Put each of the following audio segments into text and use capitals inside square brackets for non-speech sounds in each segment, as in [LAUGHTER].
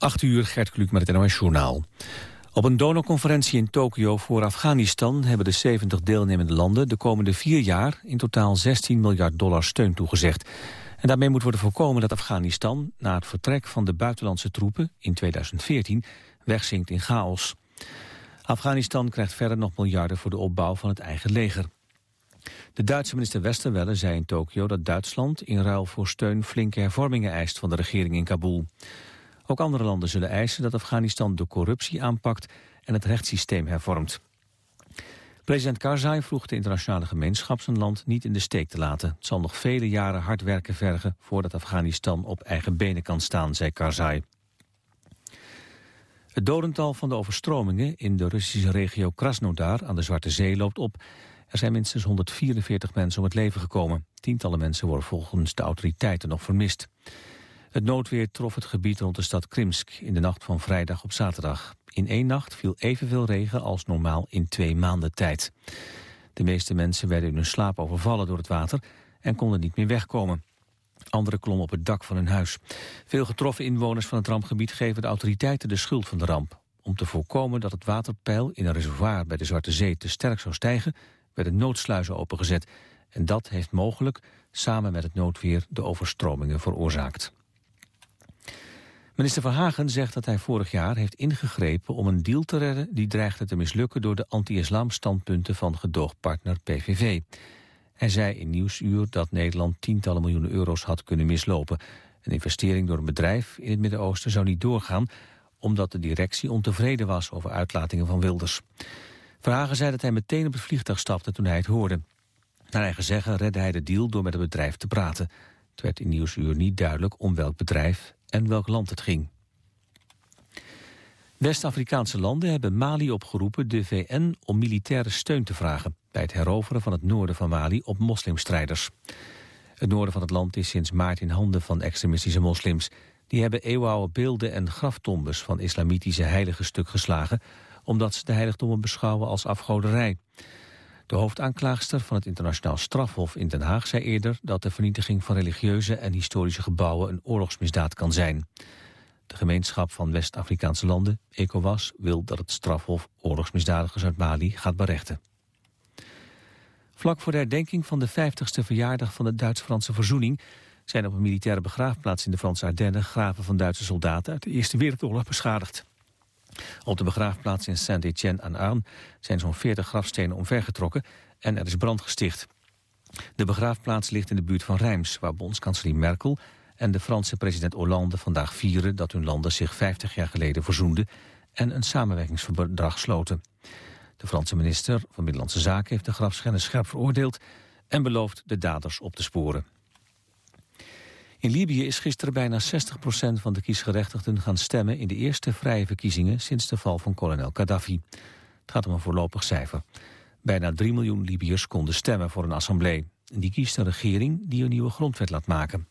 8 uur, Gert Kluk met het NOS Journaal. Op een donorconferentie in Tokio voor Afghanistan... hebben de 70 deelnemende landen de komende vier jaar... in totaal 16 miljard dollar steun toegezegd. En daarmee moet worden voorkomen dat Afghanistan... na het vertrek van de buitenlandse troepen in 2014 wegzinkt in chaos. Afghanistan krijgt verder nog miljarden voor de opbouw van het eigen leger. De Duitse minister Westerwelle zei in Tokio dat Duitsland in ruil voor steun flinke hervormingen eist van de regering in Kabul. Ook andere landen zullen eisen dat Afghanistan de corruptie aanpakt en het rechtssysteem hervormt. President Karzai vroeg de internationale gemeenschap zijn land niet in de steek te laten. Het zal nog vele jaren hard werken vergen voordat Afghanistan op eigen benen kan staan, zei Karzai. Het dodental van de overstromingen in de Russische regio Krasnodar aan de Zwarte Zee loopt op. Er zijn minstens 144 mensen om het leven gekomen. Tientallen mensen worden volgens de autoriteiten nog vermist. Het noodweer trof het gebied rond de stad Krimsk in de nacht van vrijdag op zaterdag. In één nacht viel evenveel regen als normaal in twee maanden tijd. De meeste mensen werden in hun slaap overvallen door het water en konden niet meer wegkomen. Anderen klommen op het dak van hun huis. Veel getroffen inwoners van het rampgebied geven de autoriteiten de schuld van de ramp. Om te voorkomen dat het waterpeil in een reservoir bij de Zwarte Zee te sterk zou stijgen, werden noodsluizen opengezet. En dat heeft mogelijk, samen met het noodweer, de overstromingen veroorzaakt. Minister Verhagen zegt dat hij vorig jaar heeft ingegrepen om een deal te redden die dreigde te mislukken door de anti-islam standpunten van gedoogpartner PVV. Hij zei in Nieuwsuur dat Nederland tientallen miljoenen euro's had kunnen mislopen. Een investering door een bedrijf in het Midden-Oosten zou niet doorgaan omdat de directie ontevreden was over uitlatingen van Wilders. Verhagen zei dat hij meteen op het vliegtuig stapte toen hij het hoorde. Naar eigen zeggen redde hij de deal door met het bedrijf te praten. Werd in Nieuwsuur niet duidelijk om welk bedrijf en welk land het ging. West-Afrikaanse landen hebben Mali opgeroepen de VN om militaire steun te vragen bij het heroveren van het noorden van Mali op moslimstrijders. Het noorden van het land is sinds maart in handen van extremistische moslims. Die hebben eeuwenoude beelden en graftombes van islamitische heiligen stuk geslagen omdat ze de heiligdommen beschouwen als afgoderij. De hoofdaanklaagster van het internationaal strafhof in Den Haag zei eerder dat de vernietiging van religieuze en historische gebouwen een oorlogsmisdaad kan zijn. De gemeenschap van West-Afrikaanse landen, ECOWAS, wil dat het strafhof oorlogsmisdadigers uit Mali gaat berechten. Vlak voor de herdenking van de 50ste verjaardag van de Duits-Franse verzoening zijn op een militaire begraafplaats in de Franse Ardennen graven van Duitse soldaten uit de Eerste Wereldoorlog beschadigd. Op de begraafplaats in Saint-Étienne-aan-Arn zijn zo'n 40 grafstenen omvergetrokken en er is brand gesticht. De begraafplaats ligt in de buurt van Reims, waar bondskanselier Merkel en de Franse president Hollande vandaag vieren dat hun landen zich 50 jaar geleden verzoenden en een samenwerkingsverdrag sloten. De Franse minister van Binnenlandse Zaken heeft de grafschennis scherp veroordeeld en belooft de daders op te sporen. In Libië is gisteren bijna 60% van de kiesgerechtigden gaan stemmen in de eerste vrije verkiezingen sinds de val van kolonel Gaddafi. Het gaat om een voorlopig cijfer. Bijna 3 miljoen Libiërs konden stemmen voor een assemblee. Die kiest een regering die een nieuwe grondwet laat maken.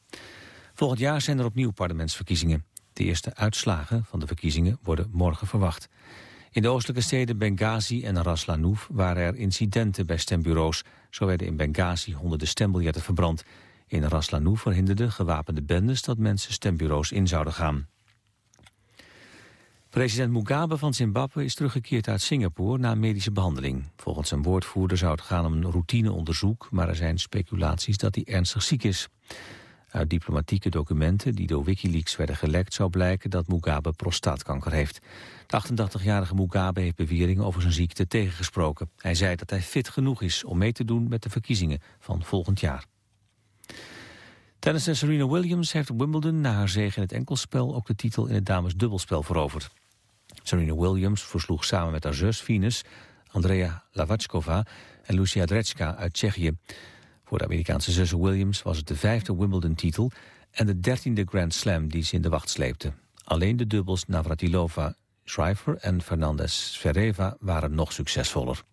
Volgend jaar zijn er opnieuw parlementsverkiezingen. De eerste uitslagen van de verkiezingen worden morgen verwacht. In de oostelijke steden Benghazi en Ras Lanouf waren er incidenten bij stembureaus. Zo werden in Benghazi honderden stembiljetten verbrand. In Ras Lanouf verhinderden gewapende bendes dat mensen stembureaus in zouden gaan. President Mugabe van Zimbabwe is teruggekeerd uit Singapore na medische behandeling. Volgens zijn woordvoerder zou het gaan om een routineonderzoek, maar er zijn speculaties dat hij ernstig ziek is. Uit diplomatieke documenten die door Wikileaks werden gelekt zou blijken dat Mugabe prostaatkanker heeft. De 88-jarige Mugabe heeft beweringen over zijn ziekte tegengesproken. Hij zei dat hij fit genoeg is om mee te doen met de verkiezingen van volgend jaar. Tennisser Serena Williams heeft Wimbledon na haar zege in het enkelspel ook de titel in het damesdubbelspel veroverd. Serena Williams versloeg samen met haar zus Venus, Andrea Lavachkova en Lucia Drechka uit Tsjechië. Voor de Amerikaanse zus Williams was het de vijfde Wimbledon-titel en de dertiende Grand Slam die ze in de wacht sleepte. Alleen de dubbels Navratilova, Schrijver en Fernandez Ferreva waren nog succesvoller.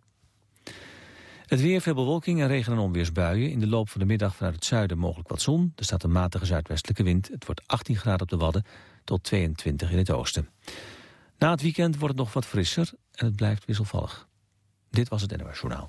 Het weer, veel bewolking en regen- en onweersbuien. In de loop van de middag vanuit het zuiden mogelijk wat zon. Er staat een matige zuidwestelijke wind. Het wordt 18 graden op de Wadden tot 22 in het oosten. Na het weekend wordt het nog wat frisser en het blijft wisselvallig. Dit was het NOS Journaal.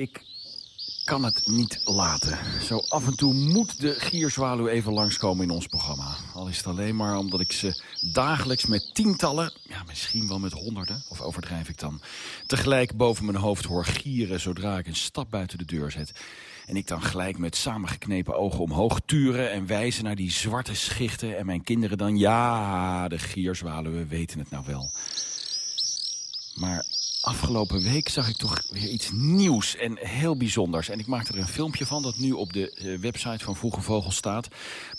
Ik kan het niet laten. Zo af en toe moet de gierzwaluw even langskomen in ons programma. Al is het alleen maar omdat ik ze dagelijks met tientallen... ja, misschien wel met honderden, of overdrijf ik dan... tegelijk boven mijn hoofd hoor gieren zodra ik een stap buiten de deur zet. En ik dan gelijk met samengeknepen ogen omhoog turen... en wijzen naar die zwarte schichten. En mijn kinderen dan, ja, de gierzwaluwen weten het nou wel. Maar Afgelopen week zag ik toch weer iets nieuws en heel bijzonders. En ik maakte er een filmpje van dat nu op de eh, website van Vroege Vogel staat.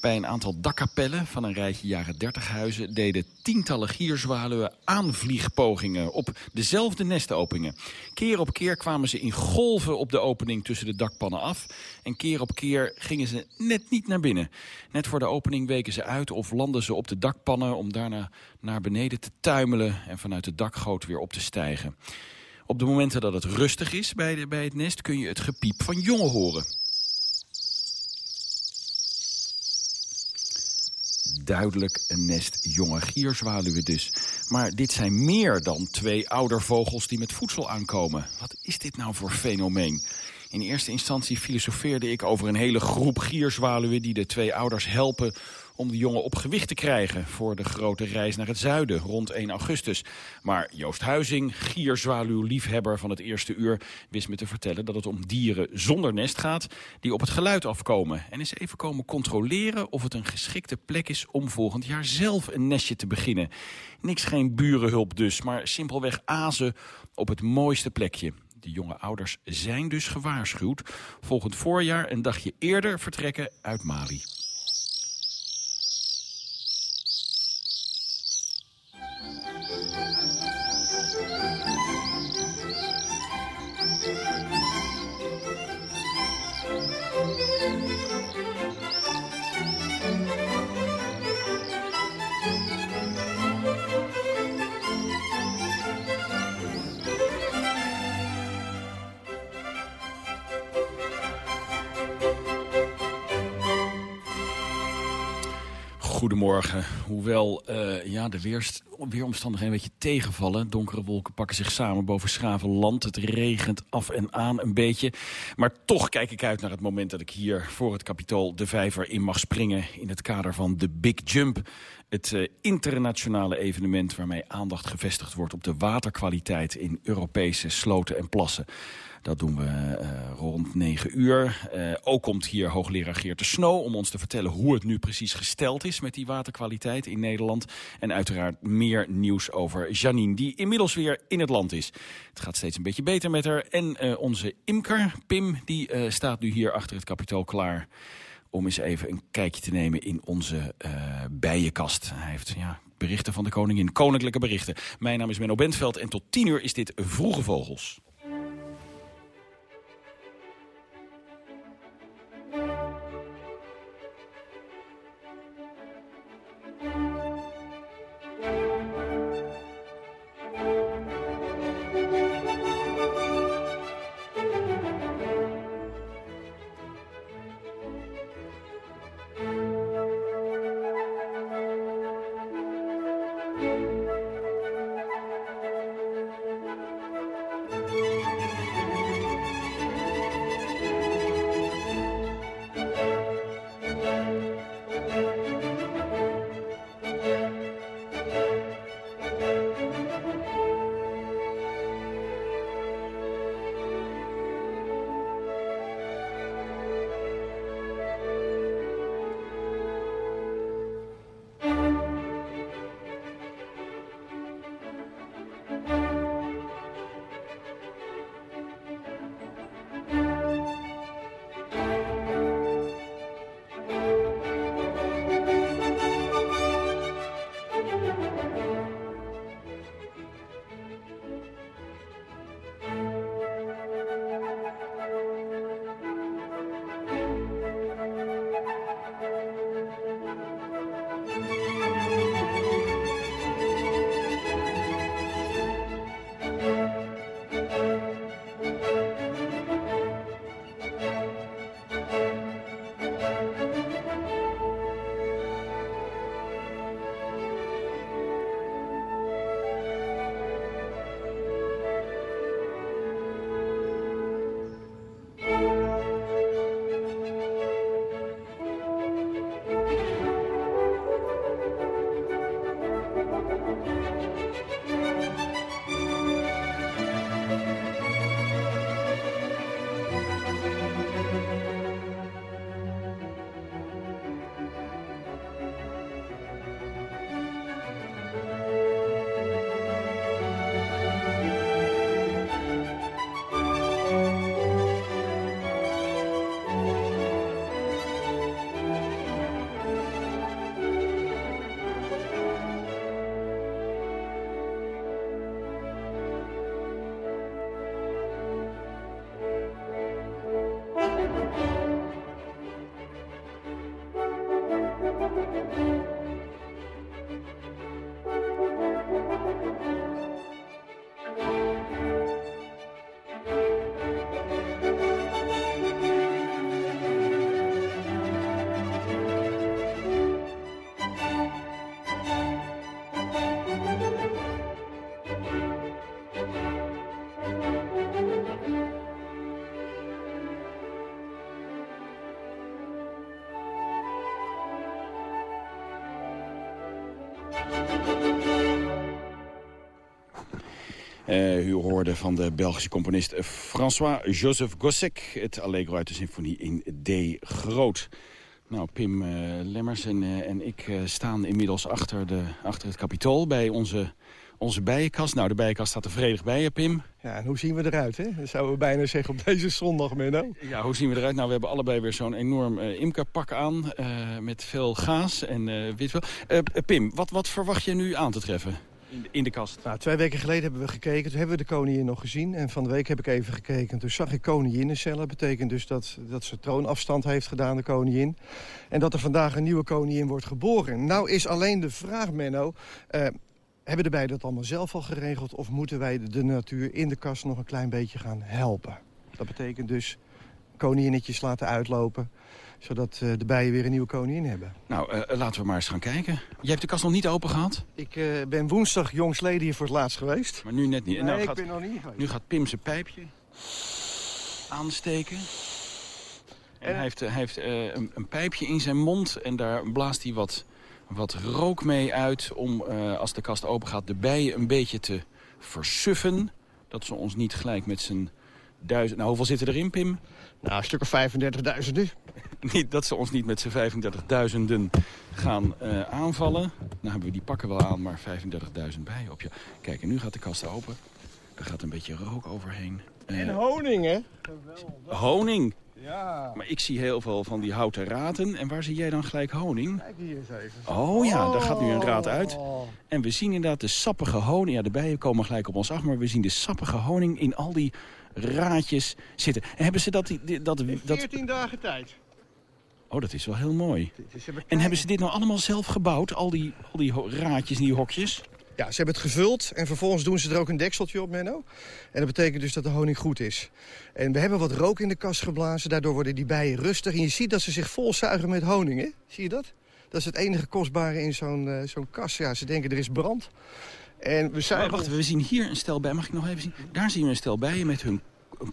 Bij een aantal dakkapellen van een rijtje jaren 30 huizen... deden tientallen gierzwaluwen aanvliegpogingen op dezelfde nestopeningen. Keer op keer kwamen ze in golven op de opening tussen de dakpannen af... en keer op keer gingen ze net niet naar binnen. Net voor de opening weken ze uit of landden ze op de dakpannen... om daarna naar beneden te tuimelen en vanuit de dakgoot weer op te stijgen. Op de momenten dat het rustig is bij, de, bij het nest kun je het gepiep van jongen horen. Duidelijk een nest jonge gierzwaluwen dus. Maar dit zijn meer dan twee oudervogels die met voedsel aankomen. Wat is dit nou voor fenomeen? In eerste instantie filosofeerde ik over een hele groep gierzwaluwen... die de twee ouders helpen om de jongen op gewicht te krijgen... voor de grote reis naar het zuiden rond 1 augustus. Maar Joost Huizing, gierzwaluw-liefhebber van het eerste uur... wist me te vertellen dat het om dieren zonder nest gaat... die op het geluid afkomen. En eens even komen controleren of het een geschikte plek is... om volgend jaar zelf een nestje te beginnen. Niks geen burenhulp dus, maar simpelweg azen op het mooiste plekje. De jonge ouders zijn dus gewaarschuwd. Volgend voorjaar een dagje eerder vertrekken uit Mali. Goedemorgen. Hoewel uh, ja, de weerst, weeromstandigheden een beetje tegenvallen. Donkere wolken pakken zich samen boven Schravenland. Het regent af en aan een beetje. Maar toch kijk ik uit naar het moment dat ik hier voor het kapitool de vijver in mag springen... in het kader van de Big Jump. Het uh, internationale evenement waarmee aandacht gevestigd wordt... op de waterkwaliteit in Europese sloten en plassen. Dat doen we uh, rond 9 uur. Uh, ook komt hier hoogleraar Geert de Snow om ons te vertellen hoe het nu precies gesteld is met die waterkwaliteit in Nederland. En uiteraard meer nieuws over Janine, die inmiddels weer in het land is. Het gaat steeds een beetje beter met haar. En uh, onze imker, Pim, die staat nu hier achter het kapitool klaar om eens even een kijkje te nemen in onze bijenkast. Hij heeft ja, berichten van de koningin, koninklijke berichten. Mijn naam is Menno Bentveld en tot 10 uur is dit Vroege Vogels. U hoorde van de Belgische componist François-Joseph Gossec... het Allegro uit de symfonie in D groot. Nou, Pim uh, Lemmers en, uh, en ik staan inmiddels achter, de, achter het kapitool... bij onze, onze bijenkast. Nou, de bijenkast staat er vredig bij, je, Pim. Ja, en hoe zien we eruit, hè? Dat zouden we bijna zeggen op deze zondag, Menno. Ja, hoe zien we eruit? Nou, we hebben allebei weer zo'n enorm imkerpak aan... met veel gaas en witwel. Pim, wat, wat verwacht je nu aan te treffen? In de, kast? Nou, twee weken geleden hebben we gekeken. Toen hebben we de koningin nog gezien. En van de week heb ik even gekeken. Toen zag ik koninginnencellen. Dat betekent dus dat, dat ze troonafstand heeft gedaan, de koningin. En dat er vandaag een nieuwe koningin wordt geboren. Nou is alleen de vraag, Menno... Uh, hebben de beiden dat allemaal zelf al geregeld... of moeten wij de natuur in de kast nog een klein beetje gaan helpen? Dat betekent dus koninginnetjes laten uitlopen zodat uh, de bijen weer een nieuwe koningin hebben. Nou, uh, laten we maar eens gaan kijken. Jij hebt de kast nog niet open gehad? Ik ben woensdag jongsleden hier voor het laatst geweest. Maar nu net niet. Nee, nou, ik gaat, ben nog niet geweest. Nu gaat Pim zijn pijpje aansteken. En hij heeft, hij heeft een, een, pijpje in zijn mond en daar blaast hij wat, wat rook mee uit... om, als de kast open gaat, de bijen een beetje te versuffen. Dat ze ons niet gelijk met zijn duizend... Nou, hoeveel zitten erin, Pim? Nou, een stuk of 35.000 nu. niet, dat ze ons niet met z'n 35.000 gaan uh, aanvallen. Nou hebben we die pakken wel aan, maar 35.000 bij op je. Kijk, en nu gaat de kast open. Er gaat een beetje rook overheen. Uh, en honing, hè? Geweldig. Honing? Ja. Maar ik zie heel veel van die houten raten. En waar zie jij dan gelijk honing? Kijk hier eens even. Oh ja, daar gaat nu een raad uit. En we zien inderdaad de sappige honing. Ja, de bijen komen gelijk op ons af. Maar we zien de sappige honing in al die raadjes zitten. En hebben ze dat... dat, dat 14 dagen tijd. Oh, dat is wel heel mooi. En hebben ze dit nou allemaal zelf gebouwd? Al die, al die raadjes en die hokjes? Ja, ze hebben het gevuld en vervolgens doen ze er ook een dekseltje op, Menno. En dat betekent dus dat de honing goed is. En we hebben wat rook in de kast geblazen, daardoor worden die bijen rustig. En je ziet dat ze zich vol zuigen met honing, hè? Zie je dat? Dat is het enige kostbare in zo'n uh, zo'n kast. Ja, ze denken er is brand. En we zijn... wacht, we zien hier een stel bij. Mag ik nog even zien? Daar zien we een stel bijen met hun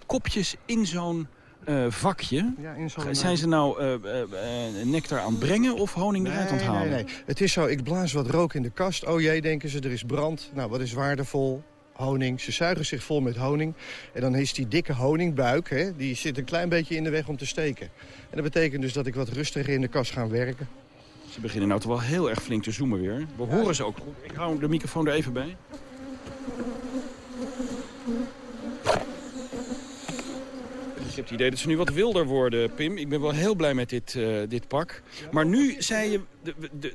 kopjes in zo'n uh, vakje. Ja, in Zijn ze nou uh, uh, nectar aan het brengen of honing nee, eruit aan het halen? Nee, nee, Het is zo, ik blaas wat rook in de kast. Oh jee, denken ze, er is brand. Nou, wat is waardevol? Honing. Ze zuigen zich vol met honing. En dan is die dikke honingbuik, hè, die zit een klein beetje in de weg om te steken. En dat betekent dus dat ik wat rustiger in de kast ga werken. Ze beginnen nou toch wel heel erg flink te zoomen weer. We horen ze ook. Ik hou de microfoon er even bij. Ik heb het idee dat ze nu wat wilder worden, Pim. Ik ben wel heel blij met dit, uh, dit pak. Maar nu zei je,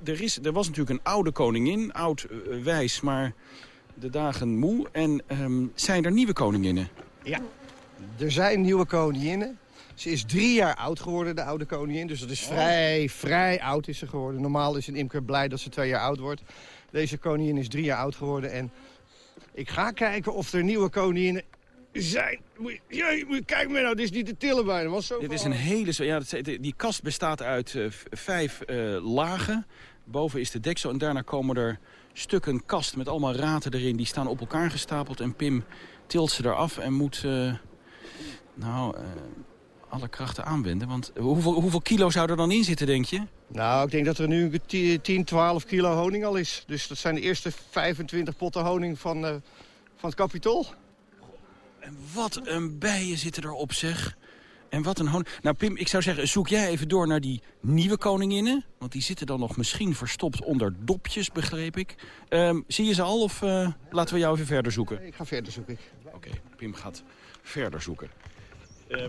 er, er was natuurlijk een oude koningin, oud uh, wijs, maar de dagen moe. En um, zijn er nieuwe koninginnen? Ja, er zijn nieuwe koninginnen. Ze is drie jaar oud geworden, de oude koningin. Dus dat is vrij, vrij oud is ze geworden. Normaal is een imker blij dat ze twee jaar oud wordt. Deze koningin is drie jaar oud geworden. En ik ga kijken of er nieuwe koninginnen zijn. Jee, kijk maar nou, dit is niet te tillen bijna. Was zo dit is een hele... Ja, die kast bestaat uit uh, vijf uh, lagen. Boven is de deksel en daarna komen er stukken kast met allemaal raten erin. Die staan op elkaar gestapeld en Pim tilt ze eraf en moet... Uh, nou, alle krachten aanwenden. Want hoeveel, hoeveel kilo zou er dan in zitten, denk je? Nou, ik denk dat er nu 10, 12 kilo honing al is. Dus dat zijn de eerste 25 potten honing van, van het kapitol. En wat een bijen zitten erop, zeg. En wat een honing. Nou, Pim, ik zou zeggen, zoek jij even door naar die nieuwe koninginnen. Want die zitten dan nog misschien verstopt onder dopjes, begreep ik. Um, zie je ze al of uh, laten we jou even verder zoeken? ik ga verder zoeken. Oké, okay, Pim gaat verder zoeken. Um,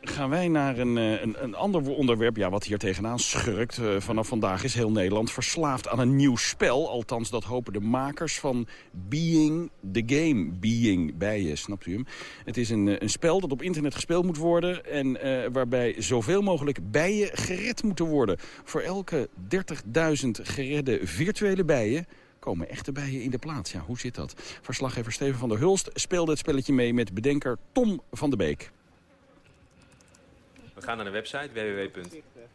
gaan wij naar een, eh, een, een ander onderwerp. Ja, wat hier tegenaan schurkt. Uh, vanaf vandaag is heel Nederland verslaafd aan een nieuw spel. Althans, dat hopen de makers van Being the Game. Being, bijen, snapt u hem? Het is een, eh, een spel dat op internet gespeeld moet worden... en waarbij zoveel mogelijk bijen gered moeten worden. Voor elke 30.000 geredde virtuele bijen komen echte bijen in de plaats. Ja, hoe zit dat? Verslaggever Steven van der Hulst speelde het spelletje mee met bedenker Tom van de Beek. We gaan naar de website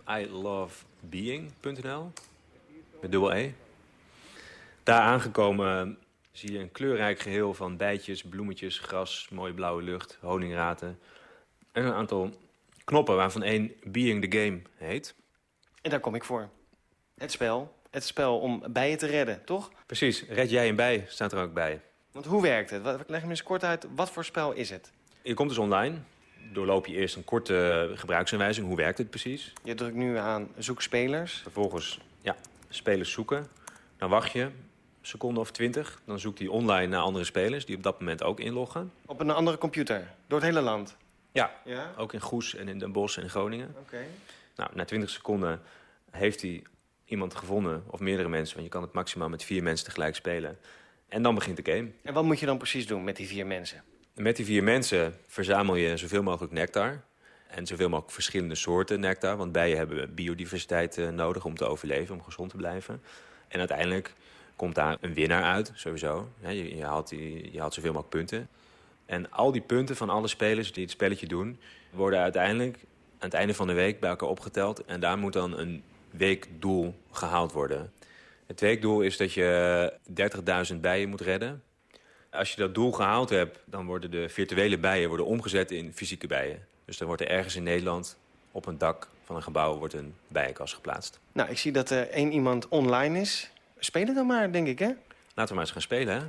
www.ilovebeing.nl met dubbel E. Daar aangekomen zie je een kleurrijk geheel van bijtjes, bloemetjes, gras, mooie blauwe lucht, honingraten. En een aantal knoppen waarvan één Being the Game heet. En daar kom ik voor. Het spel. Het spel om bijen te redden, toch? Precies. Red jij een bij, staat er ook bij. Want hoe werkt het? Leg me eens kort uit, wat voor spel is het? Je komt dus online doorloop je eerst een korte gebruiksaanwijzing. Hoe werkt het precies? Je drukt nu aan zoek spelers. Vervolgens ja, spelers zoeken. Dan wacht je een seconde of twintig. Dan zoekt hij online naar andere spelers die op dat moment ook inloggen. Op een andere computer? Door het hele land? Ja, ja? ook in Goes en in Den Bosch en in Groningen. Oké. Nou, na 20 seconden heeft hij iemand gevonden, of meerdere mensen... want je kan het maximaal met vier mensen tegelijk spelen. En dan begint de game. En wat moet je dan precies doen met die vier mensen? Met die vier mensen verzamel je zoveel mogelijk nectar. En zoveel mogelijk verschillende soorten nectar. Want bijen hebben biodiversiteit uh, nodig om te overleven, om gezond te blijven. En uiteindelijk komt daar een winnaar uit, sowieso. Je, je, haalt je haalt zoveel mogelijk punten. En al die punten van alle spelers die het spelletje doen... worden uiteindelijk aan het einde van de week bij elkaar opgeteld. En daar moet dan een weekdoel gehaald worden. Het weekdoel is dat je 30.000 bijen moet redden. Als je dat doel gehaald hebt, dan worden de virtuele bijen worden omgezet in fysieke bijen. Dus dan wordt er ergens in Nederland op een dak van een gebouw wordt een bijenkast geplaatst. Nou, ik zie dat er één iemand online is. Spelen dan maar, denk ik, hè? Laten we maar eens gaan spelen, hè?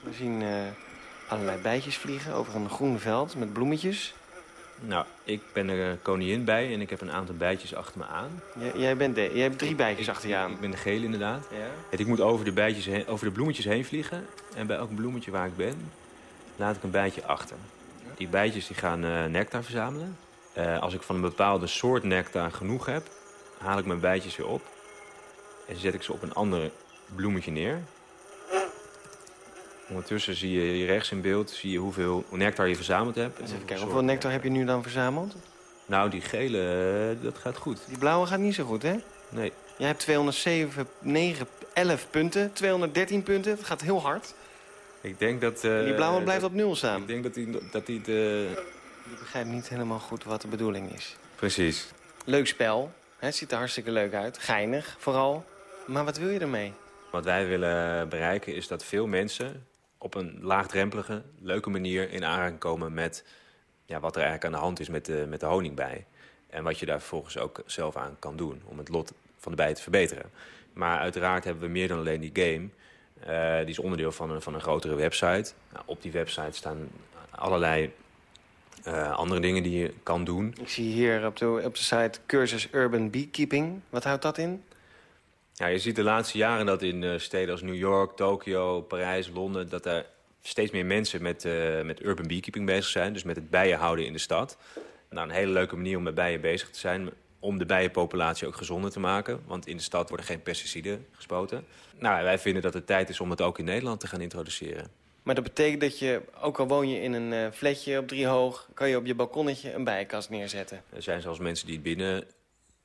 We zien uh, allerlei bijtjes vliegen over een groen veld met bloemetjes. Nou, ik ben er koningin bij en ik heb een aantal bijtjes achter me aan. jij, bent de, jij hebt drie bijtjes achter je aan. Ik ben de gele inderdaad. Ja. ik moet over de, bijtjes heen, over de bloemetjes heen vliegen. En bij elk bloemetje waar ik ben, laat ik een bijtje achter. Die bijtjes die gaan uh, nectar verzamelen. Uh, als ik van een bepaalde soort nectar genoeg heb, haal ik mijn bijtjes weer op. En zet ik ze op een ander bloemetje neer. Ondertussen zie je hier rechts in beeld zie je hoeveel nectar je verzameld hebt. even kijken, hoeveel nectar heb je nu dan verzameld? Nou, die gele, eh, dat gaat goed. Die blauwe gaat niet zo goed, hè? Nee. Jij hebt 207, 9, 11 punten, 213 punten. Dat gaat heel hard. Ik denk dat... Uh, die blauwe blijft op nul staan. Ik denk dat hij dat die de... Je begrijpt niet helemaal goed wat de bedoeling is. Precies. Leuk spel. Het ziet er hartstikke leuk uit. Geinig, vooral. Maar wat wil je ermee? Wat wij willen bereiken is dat veel mensen op een laagdrempelige, leuke manier in aanraking komen met ja, wat er eigenlijk aan de hand is met de, met de honingbij. En wat je daar vervolgens ook zelf aan kan doen om het lot van de bij te verbeteren. Maar uiteraard hebben we meer dan alleen die game. Uh, die is onderdeel van een, van een grotere website. Nou, op die website staan allerlei uh, andere dingen die je kan doen. Ik zie hier op de, op de site cursus Urban Beekeeping. Wat houdt dat in? Ja, je ziet de laatste jaren dat in uh, steden als New York, Tokio, Parijs, Londen... dat er steeds meer mensen met, uh, met urban beekeeping bezig zijn. Dus met het bijen houden in de stad. Nou, een hele leuke manier om met bijen bezig te zijn... om de bijenpopulatie ook gezonder te maken. Want in de stad worden geen pesticiden gespoten. Nou, wij vinden dat het tijd is om het ook in Nederland te gaan introduceren. Maar dat betekent dat je, ook al woon je in een uh, flatje op drie hoog... kan je op je balkonnetje een bijenkast neerzetten? Er zijn zelfs mensen die het binnen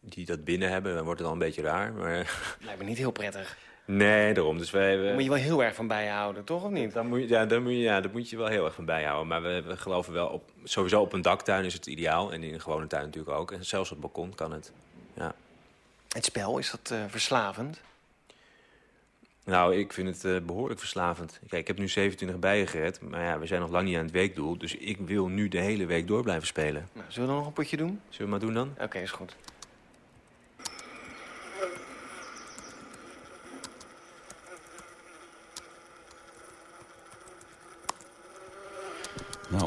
die dat binnen hebben, dan wordt het al een beetje raar. Maar... [LAUGHS] Lijkt me niet heel prettig. Nee, daarom. Dus wij, we... Moet je wel heel erg van bijhouden, toch of niet? Dan moet je, ja, dan moet je, ja, dat moet je wel heel erg van bijhouden. Maar we, we geloven wel, op, sowieso op een daktuin is het ideaal. En in een gewone tuin natuurlijk ook. En zelfs op het balkon kan het. Ja. Het spel, is dat uh, verslavend? Nou, ik vind het uh, behoorlijk verslavend. Kijk, ik heb nu 27 bijen gered. Maar ja, we zijn nog lang niet aan het weekdoel. Dus ik wil nu de hele week door blijven spelen. Nou, zullen we nog een potje doen? Zullen we maar doen dan? Oké, okay, is goed.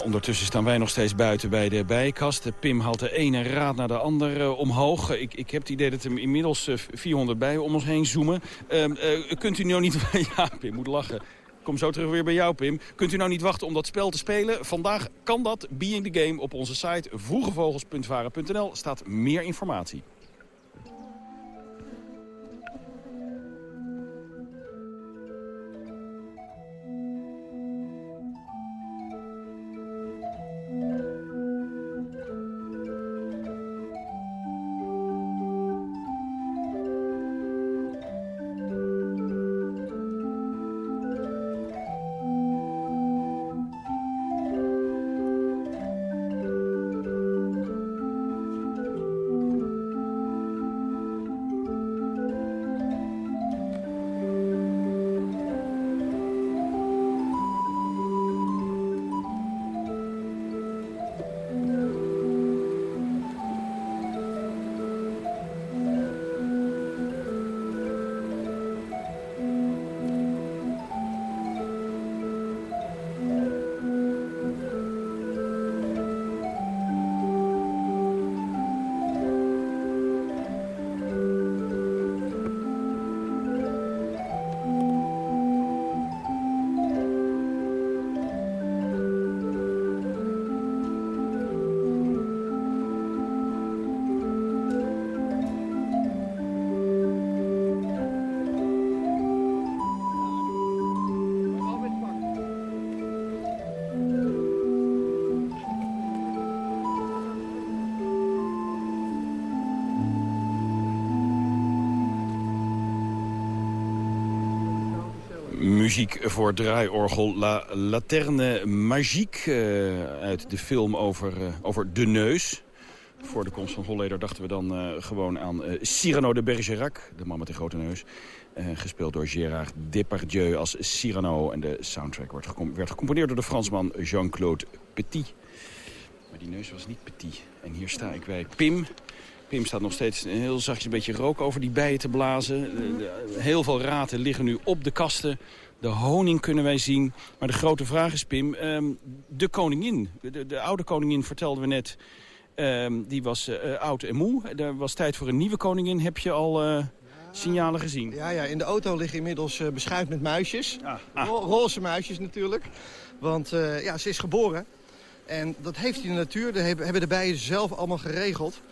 Ondertussen staan wij nog steeds buiten bij de bijkast. Pim haalt de ene raad naar de andere omhoog. Ik, ik heb het idee dat er inmiddels 400 eh, bijen om ons heen zoomen. Uh, uh, kunt u nou niet... [LAUGHS] ja, Pim moet lachen. kom zo terug weer bij jou, Pim. Kunt u nou niet wachten om dat spel te spelen? Vandaag kan dat. Being the Game op onze site vroegevogels.varen.nl staat meer informatie. Muziek voor draaiorgel La Laterne Magique uh, uit de film over, uh, over de neus. Voor de komst van Holleder dachten we dan uh, gewoon aan Cyrano de Bergerac, de man met de grote neus. gespeeld door Gérard Depardieu als Cyrano. En de soundtrack werd, werd gecomponeerd door de Fransman Jean-Claude Petit. Maar die neus was niet petit. En hier sta ik bij Pim. Pim staat nog steeds heel zachtjes een beetje rook over die bijen te blazen. Heel veel raten liggen nu op de kasten. De honing kunnen wij zien. Maar de grote vraag is, Pim, um, de koningin. De, de, oude koningin vertelden we net, um, die was uh, oud en moe. Er was tijd voor een nieuwe koningin. Heb je al uh, signalen gezien? Ja, ja, in de auto liggen inmiddels uh, beschuit met muisjes. Ah, ah. Ro roze muisjes natuurlijk. Want ja, ze is geboren. En dat heeft de natuur, dat hebben de bijen zelf allemaal geregeld.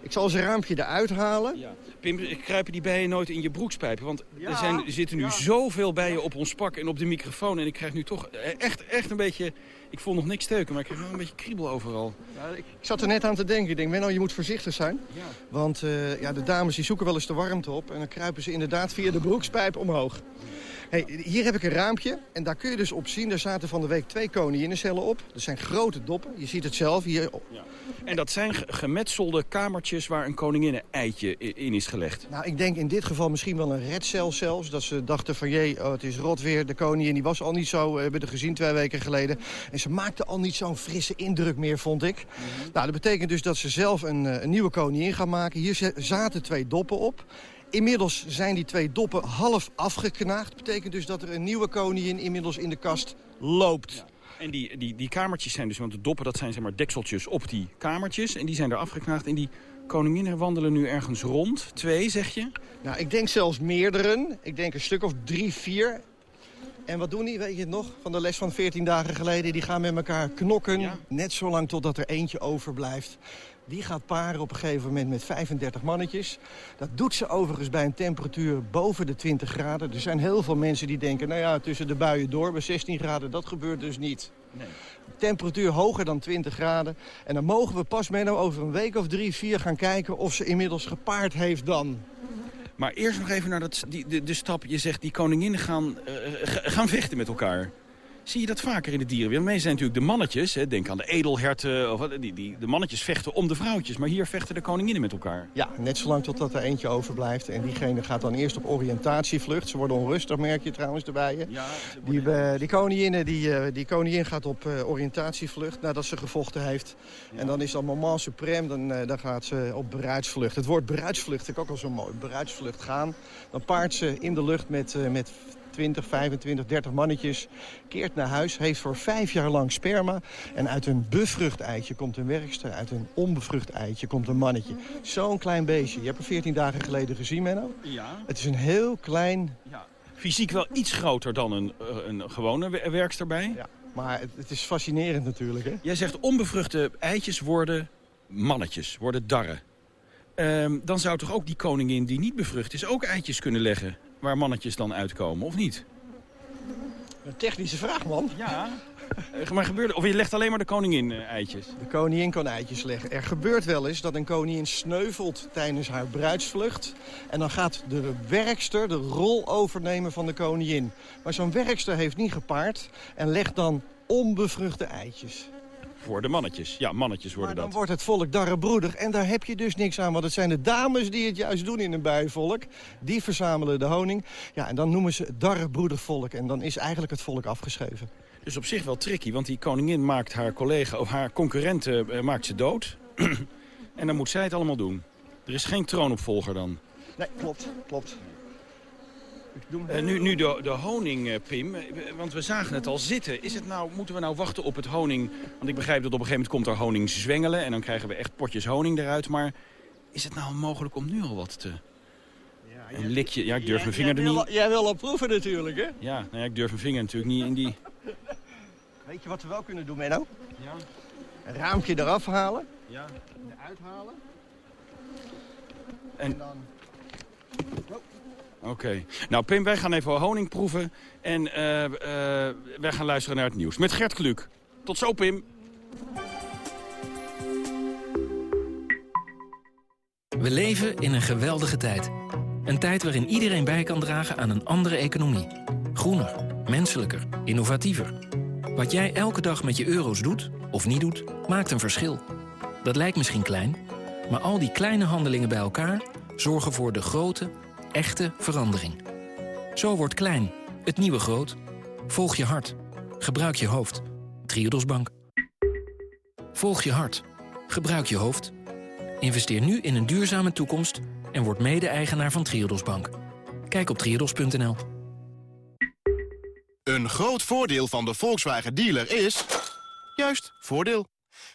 Ik zal zijn raampje eruit halen. Ja. Pim, kruipen die bijen nooit in je broekspijpen? Want er, zijn, er zitten nu ja. zoveel bijen op ons pak en op de microfoon. En ik krijg nu toch echt, echt een beetje... Ik voel nog niks steuken, maar ik krijg wel een beetje kriebel overal. Ja, ik zat er net aan te denken. Ik denk, Menno, je moet voorzichtig zijn. Want uh, ja, de dames die zoeken wel eens de warmte op. En dan kruipen ze inderdaad via de broekspijp omhoog. Hey, hier heb ik een raampje en daar kun je dus op zien. Daar zaten van de week twee koninginnencellen op. Dat zijn grote doppen. Je ziet het zelf hier. Ja. En dat zijn gemetselde kamertjes waar een koninginne-eitje in is gelegd? Nou, ik denk in dit geval misschien wel een redcel zelfs. Dat ze dachten van, jee, oh, het is rot weer. De koningin die was al niet zo, we hebben het gezien twee weken geleden. En ze maakte al niet zo'n frisse indruk meer, vond ik. Mm -hmm. Nou, dat betekent dus dat ze zelf een, een nieuwe koningin gaan maken. Hier zaten twee doppen op. Inmiddels zijn die twee doppen half afgeknaagd. betekent dus dat er een nieuwe koningin inmiddels in de kast loopt. Ja. En die, die, die kamertjes zijn dus, want de doppen dat zijn zeg maar dekseltjes op die kamertjes. En die zijn er afgeknaagd en die koninginnen wandelen nu ergens rond. Twee, zeg je? Nou, ik denk zelfs meerdere. Ik denk een stuk of drie, vier. En wat doen die, weet je het nog, van de les van 14 dagen geleden? Die gaan met elkaar knokken, ja. net zo lang totdat er eentje overblijft. Die gaat paren op een gegeven moment met 35 mannetjes. Dat doet ze overigens bij een temperatuur boven de 20 graden. Er zijn heel veel mensen die denken, nou ja, tussen de buien door bij 16 graden, dat gebeurt dus niet. Nee. Temperatuur hoger dan 20 graden. En dan mogen we pas, Menno, over een week of drie, vier gaan kijken of ze inmiddels gepaard heeft dan. Maar eerst nog even naar dat, die, de, de stap. Je zegt die koninginnen gaan, uh, gaan vechten met elkaar. Zie je dat vaker in de dierenwereld? Meestal zijn natuurlijk de mannetjes, hè, denk aan de edelherten, of, die, die, de mannetjes vechten om de vrouwtjes. Maar hier vechten de koninginnen met elkaar. Ja, net zolang totdat er eentje overblijft. En diegene gaat dan eerst op oriëntatievlucht. Ze worden onrustig, merk je trouwens erbij. Ja, die, uh, die, koninginnen, die, uh, die koningin gaat op uh, oriëntatievlucht nadat ze gevochten heeft. Ja. En dan is dat moment suprême, dan, dan gaat ze op bruidsvlucht. Het woord bruidsvlucht vind ik ook al zo mooi. Bruidsvlucht gaan. Dan paart ze in de lucht met, met 20, 25, 30 mannetjes. Keert naar huis, heeft voor vijf jaar lang sperma. En uit een bevrucht eitje komt een werkster. Uit een onbevrucht eitje komt een mannetje. Zo'n klein beestje. Je hebt hem 14 dagen geleden gezien, Menno. Ja. Het is een heel klein... Ja. Fysiek wel iets groter dan een, een gewone werkster bij. Ja, maar het, het is fascinerend natuurlijk, hè? Jij zegt onbevruchte eitjes worden mannetjes, worden darren. Dan zou toch ook die koningin die niet bevrucht is... ook eitjes kunnen leggen waar mannetjes dan uitkomen, of niet? Een technische vraag, man. Ja. Eh, maar gebeurde, of je legt alleen maar de koningin uh, eitjes? De koningin kan eitjes leggen. Er gebeurt wel eens dat een koningin sneuvelt tijdens haar bruidsvlucht. En dan gaat de werkster de rol overnemen van de koningin. Maar zo'n werkster heeft niet gepaard en legt dan onbevruchte eitjes. Voor de mannetjes. Ja, mannetjes worden maar dan wordt het volk darrebroedig. En daar heb je dus niks aan. Want het zijn de dames die het juist doen in een bijenvolk. Die verzamelen de honing. Ja, en dan noemen ze het darrebroedig volk. En dan is eigenlijk het volk afgeschreven. Dus op zich wel tricky, want die koningin maakt haar collega of haar concurrenten uh, maakt ze dood. [CLEARS THROAT] en dan moet zij het allemaal doen. Er is geen troonopvolger dan. Nee, klopt, klopt. Uh, nu nu de, de honing, uh, Pim, want we zagen het al zitten. Is het nou, moeten we nou wachten op het honing? Want ik begrijp dat op een gegeven moment komt er honing zwengelen... en dan krijgen we echt potjes honing eruit. Maar is het nou mogelijk om nu al wat te... Ja, een likje, ja, ik durf mijn vinger er niet... Jij wil al proeven natuurlijk, hè? Ja, nou ja, ik durf mijn vinger natuurlijk niet in die... Weet je wat we wel kunnen doen, Menno? Ja. Een raampje eraf halen. Ja. En, en dan... Oké. Nou, Pim, wij gaan even honing proeven. En uh, wij gaan luisteren naar het nieuws. Met Gert Kluk. Tot zo, Pim. We leven in een geweldige tijd. Een tijd waarin iedereen bij kan dragen aan een andere economie. Groener, menselijker, innovatiever. Wat jij elke dag met je euro's doet, of niet doet, maakt een verschil. Dat lijkt misschien klein, maar al die kleine handelingen bij elkaar... zorgen voor de grote, echte verandering. Zo wordt klein, het nieuwe groot. Volg je hart. Gebruik je hoofd. Triodos Bank. Volg je hart. Gebruik je hoofd. Investeer nu in een duurzame toekomst... en word mede-eigenaar van Triodos Bank. Kijk op triodos.nl. Een groot voordeel van de Volkswagen dealer is... juist, voordeel.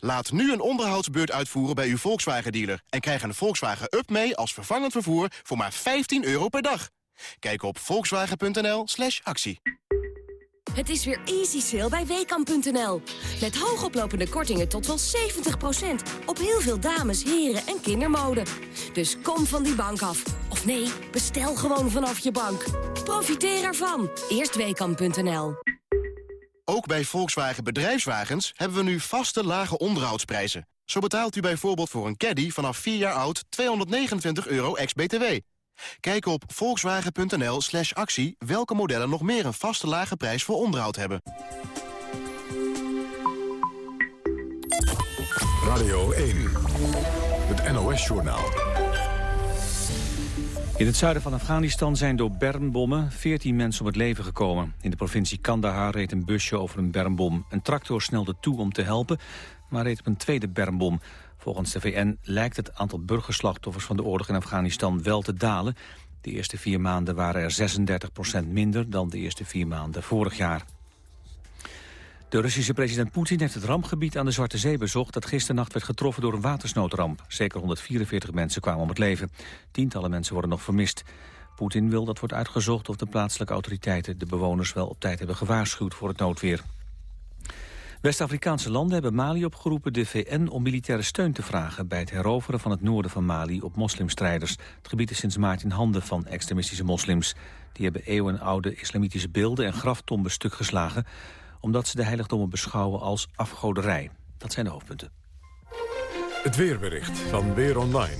Laat nu een onderhoudsbeurt uitvoeren bij uw Volkswagen-dealer... en krijg een Volkswagen Up mee als vervangend vervoer voor maar 15 euro per dag. Kijk op volkswagen.nl slash actie. Het is weer easy sale bij WKAM.nl. Met hoogoplopende kortingen tot wel 70%. Op heel veel dames, heren en kindermode. Dus kom van die bank af. Of nee, bestel gewoon vanaf je bank. Profiteer ervan. Eerst WKAM.nl. Ook bij Volkswagen Bedrijfswagens hebben we nu vaste lage onderhoudsprijzen. Zo betaalt u bijvoorbeeld voor een caddy vanaf 4 jaar oud 229 euro ex-BTW. Kijk op volkswagen.nl slash actie welke modellen nog meer een vaste lage prijs voor onderhoud hebben. Radio 1, het NOS-journaal. In het zuiden van Afghanistan zijn door bermbommen 14 mensen om het leven gekomen. In de provincie Kandahar reed een busje over een bermbom. Een tractor snelde toe om te helpen, maar reed op een tweede bermbom. Volgens de VN lijkt het aantal burgerslachtoffers van de oorlog in Afghanistan wel te dalen. De eerste vier maanden waren er 36% minder dan de eerste vier maanden vorig jaar. De Russische president Poetin heeft het rampgebied aan de Zwarte Zee bezocht... dat gisternacht werd getroffen door een watersnoodramp. Zeker 144 mensen kwamen om het leven. Tientallen mensen worden nog vermist. Poetin wil dat wordt uitgezocht of de plaatselijke autoriteiten... de bewoners wel op tijd hebben gewaarschuwd voor het noodweer. West-Afrikaanse landen hebben Mali opgeroepen de VN om militaire steun te vragen bij het heroveren van het noorden van Mali op moslimstrijders. Het gebied is sinds maart in handen van extremistische moslims. Die hebben eeuwenoude islamitische beelden en graftomben stuk geslagen omdat ze de heiligdommen beschouwen als afgoderij. Dat zijn de hoofdpunten. Het weerbericht van Weer Online.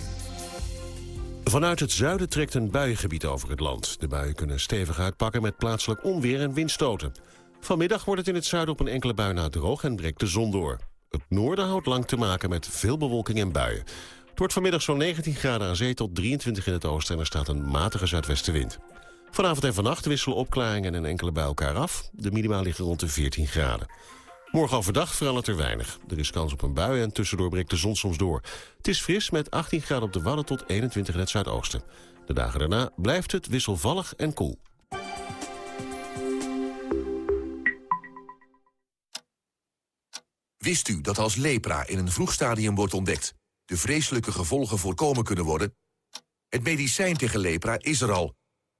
Vanuit het zuiden trekt een buiengebied over het land. De buien kunnen stevig uitpakken met plaatselijk onweer en windstoten. Vanmiddag wordt het in het zuiden op een enkele bui na droog en breekt de zon door. Het noorden houdt lang te maken met veel bewolking en buien. Het wordt vanmiddag zo'n 19 graden aan zee tot 23 in het oosten... en er staat een matige zuidwestenwind. Vanavond en vannacht wisselen opklaringen en enkele bij elkaar af. De minima liggen rond de 14 graden. Morgen overdag verandert er weinig. Er is kans op een bui en tussendoor breekt de zon soms door. Het is fris met 18 graden op de Wadden tot 21 in het zuidoosten. De dagen daarna blijft het wisselvallig en koel. Wist u dat als lepra in een vroeg stadium wordt ontdekt... de vreselijke gevolgen voorkomen kunnen worden? Het medicijn tegen lepra is er al.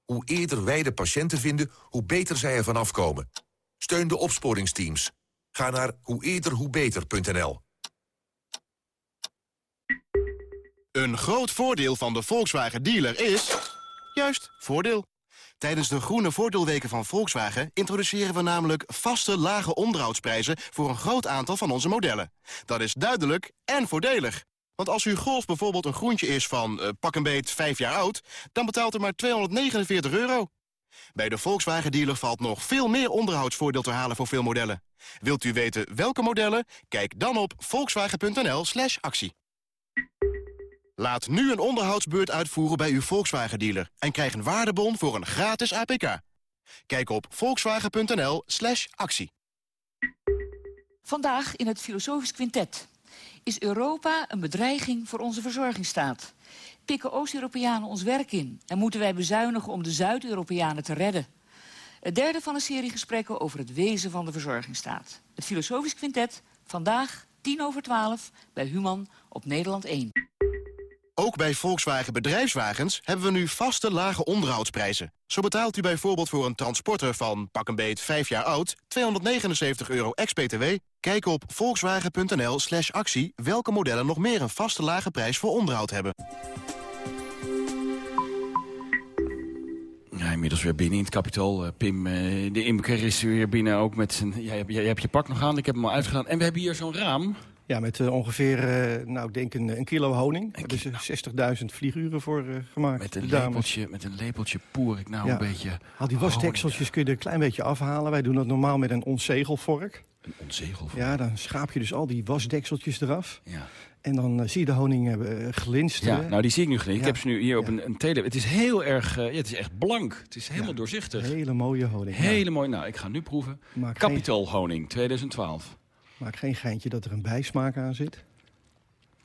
Hoe eerder wij de patiënten vinden, hoe beter zij ervan afkomen. Steun de opsporingsteams. Ga naar hoe. Een groot voordeel van de Volkswagen dealer is... juist, voordeel. Tijdens de groene voordeelweken van Volkswagen introduceren we namelijk vaste lage onderhoudsprijzen voor een groot aantal van onze modellen. Dat is duidelijk en voordelig. Want als uw Golf bijvoorbeeld een groentje is van uh, pak een beet 5 jaar oud, dan betaalt u maar 249 euro. Bij de Volkswagen dealer valt nog veel meer onderhoudsvoordeel te halen voor veel modellen. Wilt u weten welke modellen? Kijk dan op volkswagen.nl slash actie. Laat nu een onderhoudsbeurt uitvoeren bij uw Volkswagen-dealer... en krijg een waardebon voor een gratis APK. Kijk op volkswagen.nl slash actie. Vandaag in het Filosofisch Quintet. Is Europa een bedreiging voor onze verzorgingsstaat? Pikken Oost-Europeanen ons werk in? En moeten wij bezuinigen om de Zuid-Europeanen te redden? Het derde van een serie gesprekken over het wezen van de verzorgingsstaat. Het Filosofisch Quintet, vandaag 10 over 12 bij Human op Nederland 1. Ook bij Volkswagen Bedrijfswagens hebben we nu vaste lage onderhoudsprijzen. Zo betaalt u bijvoorbeeld voor een transporter van pak een beet 5 jaar oud... 279 euro ex-BTW. Kijk op volkswagen.nl slash actie welke modellen nog meer een vaste lage prijs voor onderhoud hebben. Ja, inmiddels weer binnen in het kapitool. Uh, Pim, uh, de imker is weer binnen ook met zijn... Jij hebt je pak nog aan, ik heb hem al uitgedaan. En we hebben hier zo'n raam... Ja, met uh, ongeveer, uh, nou ik denk een, een kilo honing. Daar is uh, 60.000 vlieguren voor uh, gemaakt. Met een, lepeltje, met een lepeltje poer ik nou ja. een beetje... Al die wasdekseltjes kun je er een klein beetje afhalen. Wij doen dat normaal met een onzegelvork. Een onzegelvork? Ja, dan schaap je dus al die wasdekseltjes eraf. Ja. En dan zie je de honing glinsteren. Ja, nou die zie ik nu glinsteren. Ja. Ik heb ze nu hier op een, een tele... Het is heel erg, ja, het is echt blank. Het is helemaal doorzichtig. Hele mooie honing. Hele mooie. Nou, ik ga nu proeven. Capitol geen... honing 2012. Maak geen geintje dat er een bijsmaak aan zit.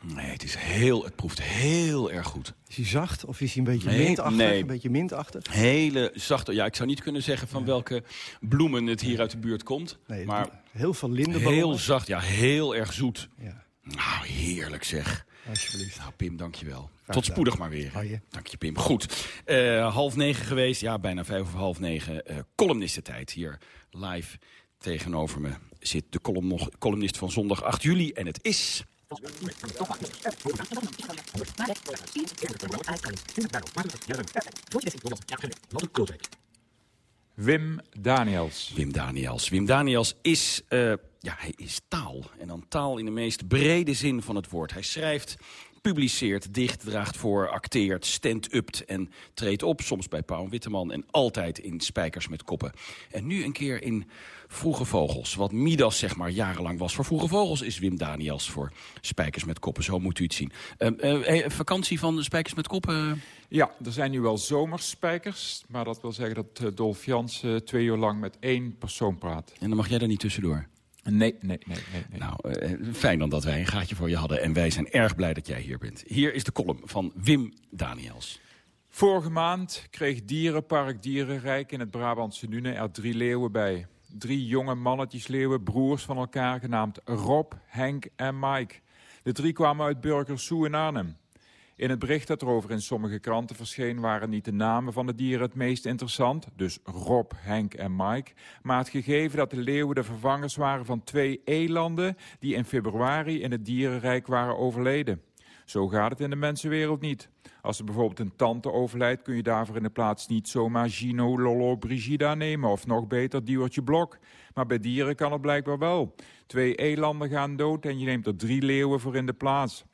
Nee, het, is heel, het proeft heel erg goed. Is hij zacht of is hij een beetje nee, mintachtig? Nee. Een beetje mintachtig? Hele zachte. Ja, ik zou niet kunnen zeggen van ja. welke bloemen het hier uit de buurt komt. Nee, maar heel veel lindenballen. Heel zacht, ja, heel erg zoet. Ja. Nou, heerlijk zeg. Alsjeblieft. Nou, Pim, dankjewel. Tot spoedig maar weer. Dank je, Pim. Goed. Uh, half negen geweest. Ja, bijna vijf of half negen. Uh, columnistentijd hier live tegenover me zit de column columnist van zondag 8 juli. En het is... Wim Daniels. Wim Daniels. Wim Daniels is, uh, ja, hij is taal. En dan taal in de meest brede zin van het woord. Hij schrijft, publiceert, dicht, draagt voor, acteert, stand-upt en treedt op. Soms bij Paul Witteman en altijd in Spijkers met Koppen. En nu een keer in Vroege Vogels. Wat Midas zeg maar jarenlang was voor Vroege Vogels... is Wim Daniels voor Spijkers met Koppen. Zo moet u het zien. Uh, uh, vakantie van Spijkers met Koppen? Ja, er zijn nu wel zomerspijkers. Maar dat wil zeggen dat uh, Dolf Jans twee uur lang met één persoon praat. En dan mag jij er niet tussendoor? Nee, nee, nee. nee, nee. Nou, uh, fijn dan dat wij een gaatje voor je hadden. En wij zijn erg blij dat jij hier bent. Hier is de column van Wim Daniels. Vorige maand kreeg Dierenpark Dierenrijk in het Brabantse Nune er drie leeuwen bij. Drie jonge mannetjesleeuwen, broers van elkaar, genaamd Rob, Henk en Mike. De drie kwamen uit Burgersoe in Arnhem. In het bericht dat erover in sommige kranten verscheen... waren niet de namen van de dieren het meest interessant... dus Rob, Henk en Mike... maar het gegeven dat de leeuwen de vervangers waren van twee elanden... die in februari in het dierenrijk waren overleden. Zo gaat het in de mensenwereld niet. Als er bijvoorbeeld een tante overlijdt... kun je daarvoor in de plaats niet zomaar Gino, Lollo, Brigida nemen... of nog beter Duwertje Blok. Maar bij dieren kan het blijkbaar wel. Twee elanden gaan dood en je neemt er drie leeuwen voor in de plaats.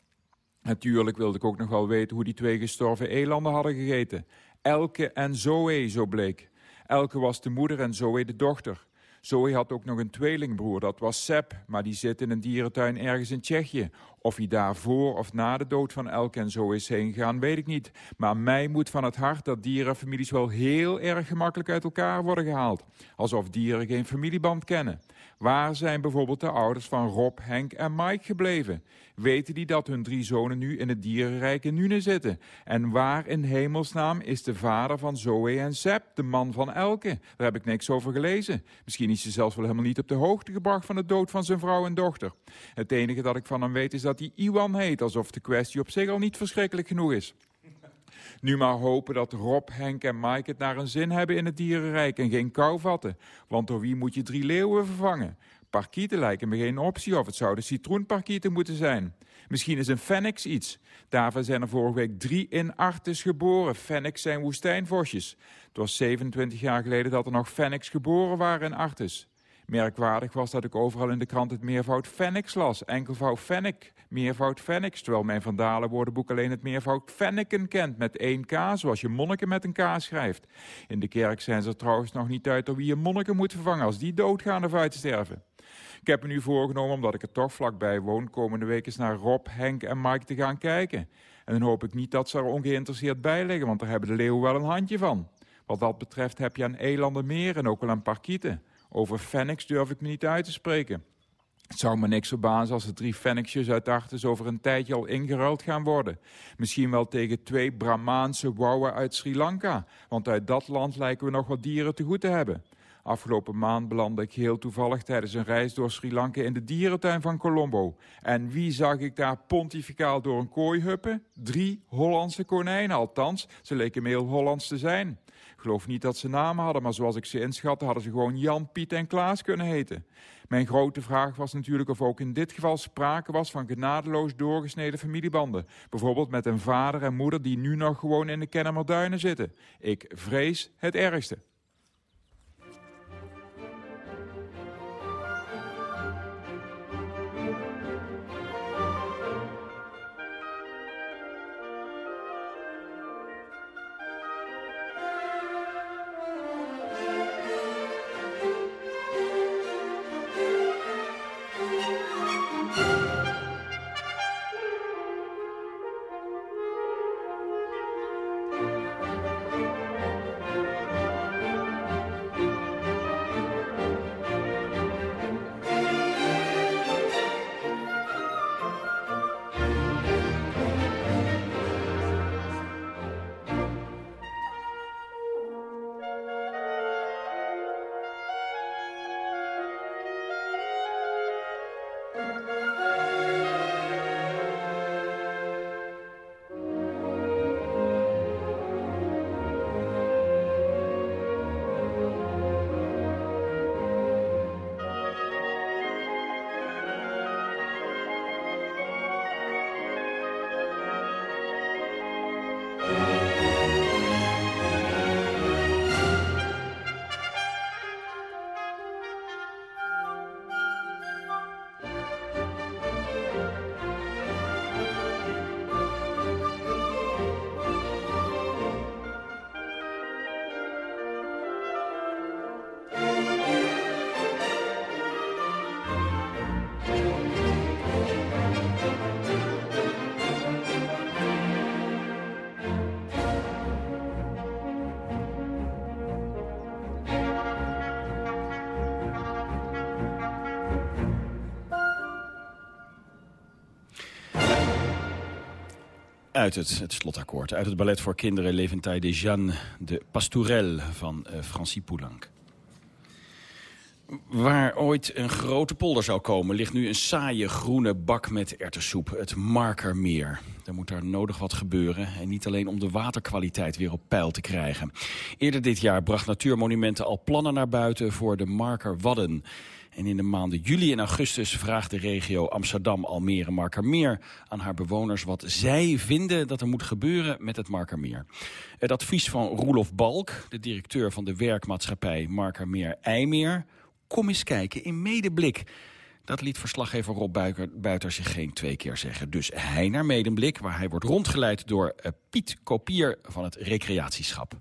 Natuurlijk wilde ik ook nog wel weten hoe die twee gestorven elanden hadden gegeten. Elke en Zoe, zo bleek. Elke was de moeder en Zoe de dochter. Zoe had ook nog een tweelingbroer, dat was Seb, maar die zit in een dierentuin ergens in Tsjechië. Of hij daar voor of na de dood van Elke en zo is heen gegaan, weet ik niet. Maar mij moet van het hart dat dierenfamilies wel heel erg gemakkelijk uit elkaar worden gehaald. Alsof dieren geen familieband kennen. Waar zijn bijvoorbeeld de ouders van Rob, Henk en Mike gebleven? Weten die dat hun drie zonen nu in het dierenrijk in Nune zitten? En waar in hemelsnaam is de vader van Zoe en Seb, de man van Elke? Daar heb ik niks over gelezen. Misschien is hij zelfs wel helemaal niet op de hoogte gebracht van de dood van zijn vrouw en dochter. Het enige dat ik van hem weet is dat hij Iwan heet, alsof de kwestie op zich al niet verschrikkelijk genoeg is. Nu maar hopen dat Rob, Henk en Mike het naar een zin hebben in het dierenrijk en geen kou vatten. Want door wie moet je drie leeuwen vervangen? Parkieten lijken me geen optie of het zouden citroenparkieten moeten zijn. Misschien is een Fenix iets. Daarvan zijn er vorige week drie in Artes geboren. Fenix zijn woestijnvosjes. Het was 27 jaar geleden dat er nog Fenix geboren waren in Artes. Merkwaardig was dat ik overal in de krant het meervoud Fenix las. Enkelvoud Fennik, meervoud Fenix. Terwijl mijn Vandalen woordenboek alleen het meervoud Fenniken kent. Met één K, zoals je monniken met een K schrijft. In de kerk zijn ze trouwens nog niet uit door wie je monniken moet vervangen... als die doodgaan of uitsterven. Ik heb me nu voorgenomen, omdat ik er toch vlakbij woon... komende week eens naar Rob, Henk en Mike te gaan kijken. En dan hoop ik niet dat ze er ongeïnteresseerd bij liggen... want daar hebben de leeuwen wel een handje van. Wat dat betreft heb je aan elanden meer en ook wel aan parkieten... Over Fenix durf ik me niet uit te spreken. Het zou me niks verbazen als de drie Fenixjes uit Artes over een tijdje al ingeruild gaan worden. Misschien wel tegen twee Brahmaanse wouwen uit Sri Lanka, want uit dat land lijken we nog wat dieren te goed te hebben. Afgelopen maand belandde ik heel toevallig tijdens een reis door Sri Lanka in de dierentuin van Colombo. En wie zag ik daar pontificaal door een kooi huppen? Drie Hollandse konijnen, althans, ze leken me heel Hollands te zijn. Ik geloof niet dat ze namen hadden, maar zoals ik ze inschatte... hadden ze gewoon Jan, Piet en Klaas kunnen heten. Mijn grote vraag was natuurlijk of ook in dit geval sprake was... van genadeloos doorgesneden familiebanden. Bijvoorbeeld met een vader en moeder die nu nog gewoon in de Kennemerduinen zitten. Ik vrees het ergste. Uit het, het slotakkoord, uit het ballet voor kinderen L'Eventail de Jeanne de Pastourelle van uh, Francie Poulenc. Waar ooit een grote polder zou komen... ligt nu een saaie groene bak met ertessoep, het Markermeer. Er moet daar nodig wat gebeuren. En niet alleen om de waterkwaliteit weer op peil te krijgen. Eerder dit jaar bracht Natuurmonumenten al plannen naar buiten... voor de Marker Wadden. En in de maanden juli en augustus vraagt de regio Amsterdam-Almere-Markermeer aan haar bewoners wat zij vinden dat er moet gebeuren met het Markermeer. Het advies van Roelof Balk, de directeur van de werkmaatschappij Markermeer-Eimeer, kom eens kijken in medeblik. Dat liet verslaggever Rob Buiter zich geen twee keer zeggen. Dus hij naar Medemblik, waar hij wordt rondgeleid door uh, Piet Kopier van het Recreatieschap.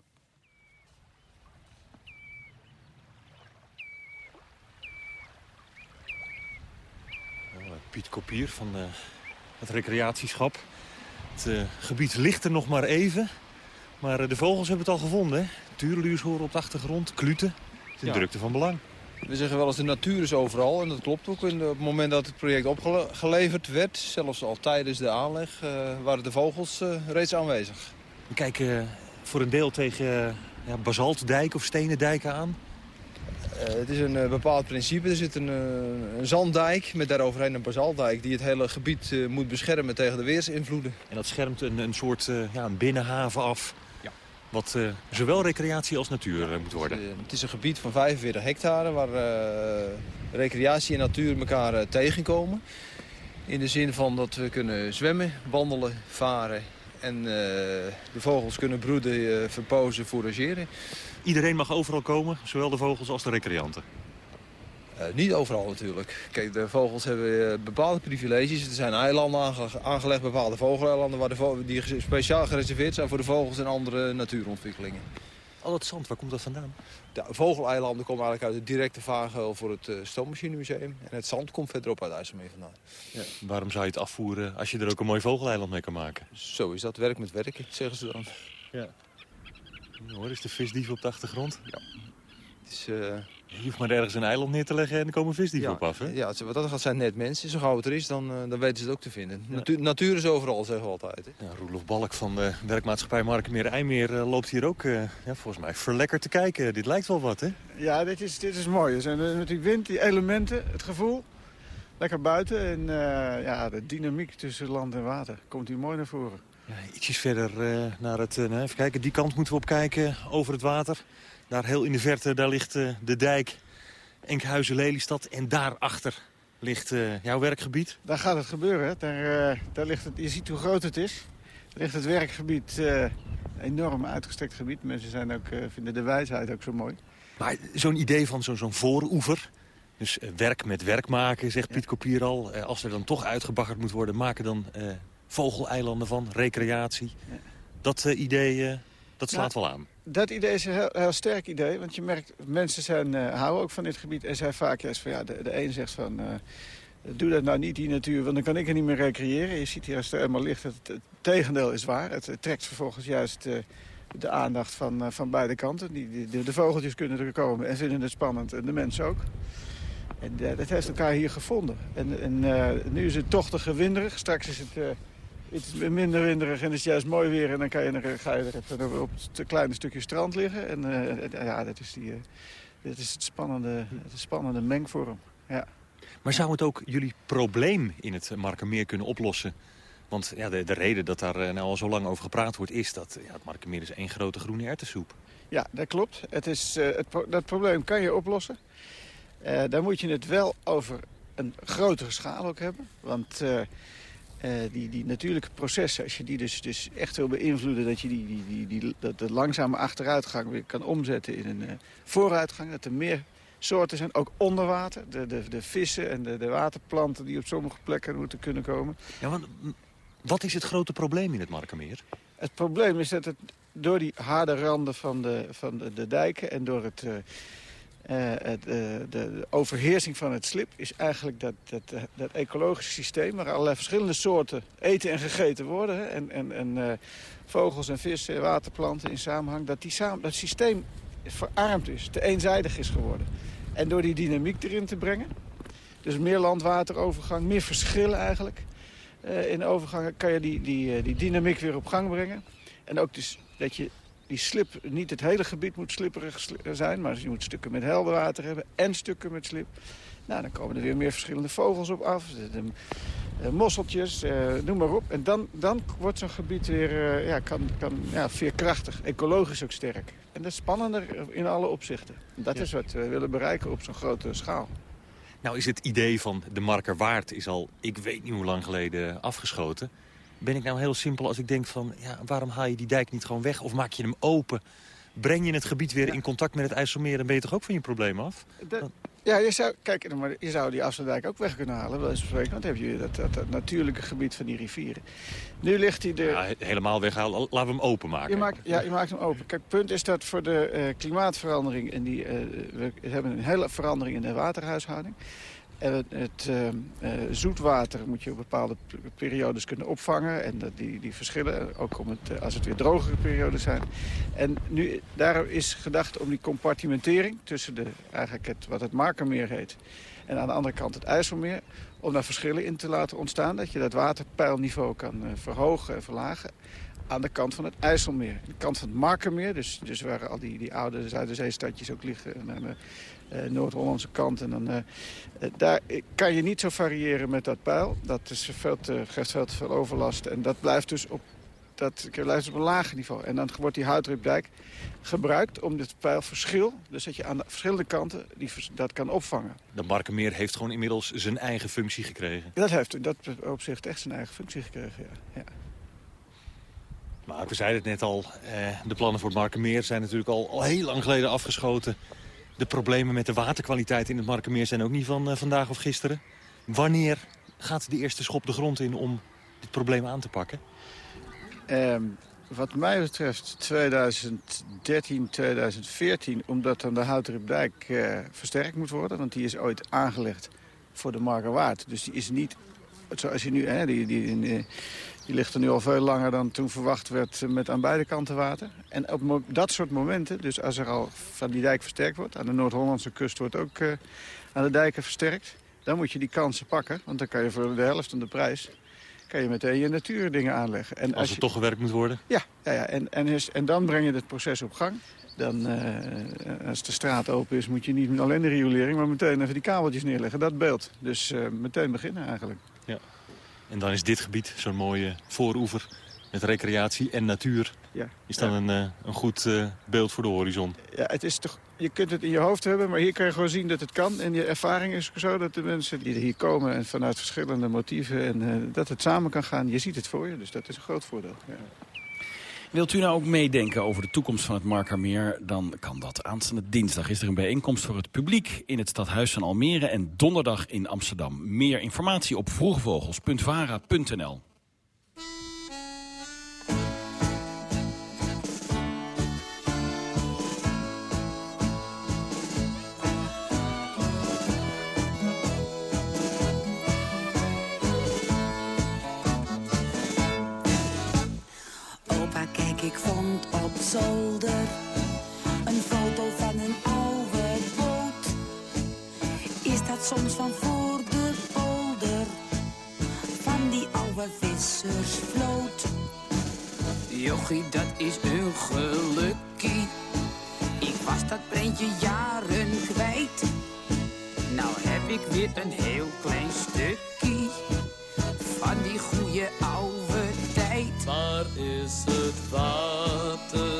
Piet Kopier van uh, het recreatieschap. Het uh, gebied ligt er nog maar even. Maar uh, de vogels hebben het al gevonden. Hè? Tuurluurs horen op de achtergrond, kluten. Het is ja. drukte van belang. We zeggen wel eens de natuur is overal. En dat klopt ook. En op het moment dat het project opgeleverd werd, zelfs al tijdens de aanleg, waren de vogels reeds aanwezig. We kijken voor een deel tegen ja, basaltdijk of stenen dijken aan. Uh, het is een uh, bepaald principe. Er zit een, uh, een, zanddijk met daaroverheen een basaltdijk... die het hele gebied moet beschermen tegen de weersinvloeden. En dat schermt een, een soort ja, een binnenhaven af... Ja. wat zowel recreatie als natuur moet worden. Het, is een gebied van 45 hectare... waar recreatie en natuur elkaar tegenkomen. In de zin van dat we kunnen zwemmen, wandelen, varen... en de vogels kunnen broeden, verpozen, fourageren... Iedereen mag overal komen, zowel de vogels als de recreanten. Uh, niet overal natuurlijk. Kijk, de vogels hebben uh, bepaalde privileges. Er zijn eilanden aange aangelegd, bepaalde vogeleilanden... Waar de die speciaal gereserveerd zijn voor de vogels en andere natuurontwikkelingen. Al dat zand, waar komt dat vandaan? De vogeleilanden komen eigenlijk uit het directe vaargeul voor het uh, Stoommachinemuseum. En het zand komt verderop uit IJsselmeer vandaan. Ja. Waarom zou je het afvoeren als je er ook een mooi vogeleiland mee kan maken? Zo is dat, werk met werken, zeggen ze dan. Ja. Hoor, is de visdief op de achtergrond? Ja. Het is, uh... Je hoeft maar ergens een eiland neer te leggen en er komen visdieven op af, hè? Ja, wat dat gaat zijn net mensen. Zo gauw het er is, dan, uh, dan weten ze het ook te vinden. Ja. natuur is overal, zeggen we altijd. Hè? Ja, Roelof Balk van de werkmaatschappij Markenmeer IJmeer uh, loopt hier ook, ja, volgens mij, verlekker te kijken. Dit lijkt wel wat, hè? Ja, dit is, dit is mooi. Er zijn met die wind, die elementen, het gevoel. Lekker buiten en ja, de dynamiek tussen land en water komt hier mooi naar voren. Ja, ietsjes verder uh, naar het... Uh, even kijken, die kant moeten we op kijken, over het water. Daar heel in de verte, daar ligt uh, de dijk Enkhuizen-Lelystad. En daarachter ligt jouw werkgebied. Daar gaat het gebeuren. Daar, daar ligt het, je ziet hoe groot het is. Daar ligt het werkgebied, enorm uitgestrekt gebied. Mensen zijn ook, vinden de wijsheid ook zo mooi. Maar zo'n idee van zo'n zo vooroever... Dus werk met werk maken, zegt Piet Kopier al. als er dan toch uitgebaggerd moet worden, maken dan vogeleilanden van, recreatie. Dat uh, idee, uh, dat slaat nou, wel aan. Dat idee is een heel, heel, sterk idee, want je merkt, mensen zijn, uh, houden ook van dit gebied. En zijn vaak juist van, ja, de, de een zegt van, doe dat nou niet, die natuur, want dan kan ik er niet meer recreëren. Je ziet hier als het helemaal ligt, het, het tegendeel is waar. Het, het trekt vervolgens juist de aandacht van, van beide kanten. Die, de, de, vogeltjes kunnen er komen en vinden het spannend en de mensen ook. En dat heeft elkaar hier gevonden. En, en nu is het toch te gewinderig, straks is het het is minder winderig en het is juist mooi weer. En dan kan je er, ga je er op het kleine stukje strand liggen. En uh, ja, dat is, die, uh, dat is het spannende, het spannende mengvorm. Ja. Maar zou het ook jullie probleem in het Markermeer kunnen oplossen? Want ja, de, de reden dat daar nou al zo lang over gepraat wordt... is dat ja, het Markermeer is één grote groene erwtensoep. Ja, dat klopt. Het is, uh, het dat probleem kan je oplossen. Dan moet je het wel over een grotere schaal ook hebben. Want uh, die, die natuurlijke processen, als je die dus, dus echt wil beïnvloeden... dat je die, die, die, die, dat de langzame achteruitgang weer kan omzetten in een uh, vooruitgang... dat er meer soorten zijn, ook onder water. De, de, de vissen en de, de waterplanten die op sommige plekken moeten kunnen komen. Ja, want wat is het grote probleem in het Markermeer? Het probleem is dat het door die harde randen van de, van de, de dijken... en door het... Uh, uh, het, uh, de, de, overheersing van het slip is eigenlijk dat, dat, dat ecologische systeem... waar allerlei verschillende soorten eten en gegeten worden... En, en, vogels en vissen, waterplanten in samenhang... dat die samen, dat systeem verarmd is, te eenzijdig is geworden. En door die dynamiek erin te brengen... dus meer landwaterovergang, meer verschillen eigenlijk... in de overgang kan je die, die, die dynamiek weer op gang brengen. En ook dus dat je die slip, niet het hele gebied moet slipperig zijn... maar je moet stukken met helder water hebben en stukken met slip. Nou, dan komen er weer meer verschillende vogels op af. De, de, de mosseltjes, uh, noem maar op. En dan, dan wordt zo'n gebied weer uh, ja, kan, kan, ja, veerkrachtig, ecologisch ook sterk. En dat is spannender in alle opzichten. Dat ja. is wat we willen bereiken op zo'n grote schaal. Nou is het idee van de marker waard is al, ik weet niet hoe lang geleden, afgeschoten ben ik nou heel simpel als ik denk van... Ja, waarom haal je die dijk niet gewoon weg of maak je hem open? Breng je het gebied weer ja. in contact met het IJsselmeer... dan ben je toch ook van je probleem af? De, ja, je zou, kijk, maar je zou die Afsluitdijk ook weg kunnen halen. Wel eens want dan heb je dat, dat, dat, natuurlijke gebied van die rivieren. Nu ligt hij er... Ja, helemaal weghalen, laten we hem openmaken. Je maakt, ja, je maakt hem open. Kijk, het punt is dat voor de uh, klimaatverandering... en die, uh, we hebben een hele verandering in de waterhuishouding... En het, uh, uh, zoetwater moet je op bepaalde periodes kunnen opvangen. En die, die verschillen, ook om het, als het weer drogere periodes zijn. En nu, daar is gedacht om die compartimentering tussen de, eigenlijk het, wat het Markermeer heet... en aan de andere kant het IJsselmeer, om daar verschillen in te laten ontstaan. Dat je dat waterpeilniveau kan verhogen en verlagen aan de kant van het IJsselmeer. Aan de kant van het Markermeer, dus, dus waar al die, die oude Zuiderzeestadjes ook liggen... En, Noord-Hollandse kant. En dan, uh, daar kan je niet zo variëren met dat pijl. Dat is veel te, geeft veel te veel overlast. En dat blijft dus op, dat blijft op een lager niveau. En dan wordt die houtripdijk gebruikt om dit pijlverschil... dus dat je aan de verschillende kanten die, dat kan opvangen. De Markenmeer heeft gewoon inmiddels zijn eigen functie gekregen. Dat heeft in dat opzicht echt zijn eigen functie gekregen, ja. ja. Maar we zeiden het net al, eh, de plannen voor het Markenmeer zijn natuurlijk al, al heel lang geleden afgeschoten. De problemen met de waterkwaliteit in het Markenmeer zijn ook niet van uh, vandaag of gisteren. Wanneer gaat de eerste schop de grond in om dit probleem aan te pakken? Um, wat mij betreft 2013, 2014, omdat dan de Houteripdijk uh, versterkt moet worden. Want die is ooit aangelegd voor de Markerwaard. Dus die is niet, zoals je nu, hè, die, die, die ligt er nu al veel langer dan toen verwacht werd met aan beide kanten water. En op dat soort momenten, dus als er al van die dijk versterkt wordt... aan de Noord-Hollandse kust wordt ook uh, aan de dijken versterkt... dan moet je die kansen pakken, want dan kan je voor de helft van de prijs... kan je meteen je natuurdingen aanleggen. En als, als het toch gewerkt moet worden? Ja, ja, ja. En, en, is, en dan breng je het proces op gang. Dan, uh, als de straat open is, moet je niet alleen de riolering... maar meteen even die kabeltjes neerleggen. Dat beeld. Dus uh, meteen beginnen eigenlijk. En dan is dit gebied, zo'n mooie vooroever met recreatie en natuur... Ja, is dan ja. een, uh, een goed uh, beeld voor de horizon. Ja, het is toch, je kunt het in je hoofd hebben, maar hier kan je gewoon zien dat het kan. En je ervaring is zo dat de mensen die hier komen... en vanuit verschillende motieven, en, uh, dat het samen kan gaan. Je ziet het voor je, dus dat is een groot voordeel. Ja. Wilt u nou ook meedenken over de toekomst van het Markermeer? Dan kan dat. Aanstaande dinsdag is er een bijeenkomst voor het publiek... in het stadhuis van Almere en donderdag in Amsterdam. Meer informatie op vroegvogels.vara.nl. zolder een foto van een oude boot. Is dat soms van voor de polder van die oude vissersvloot? Jochie, dat is een gelukkie. Ik was dat prentje jaren kwijt. Nou heb ik weer een heel klein stukje van die goede oude tijd. Waar is het water?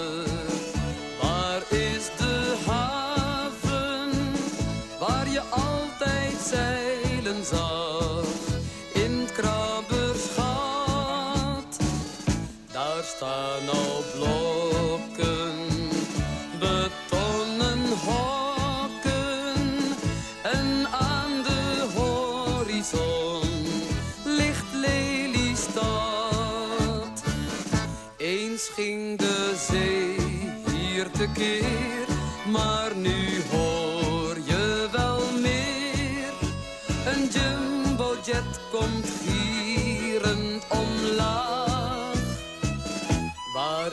In het krabbersgat. Daar staan al blokken, betonnen hokken en aan de horizon ligt Lelystad. Eens ging de zee hier tekeer, maar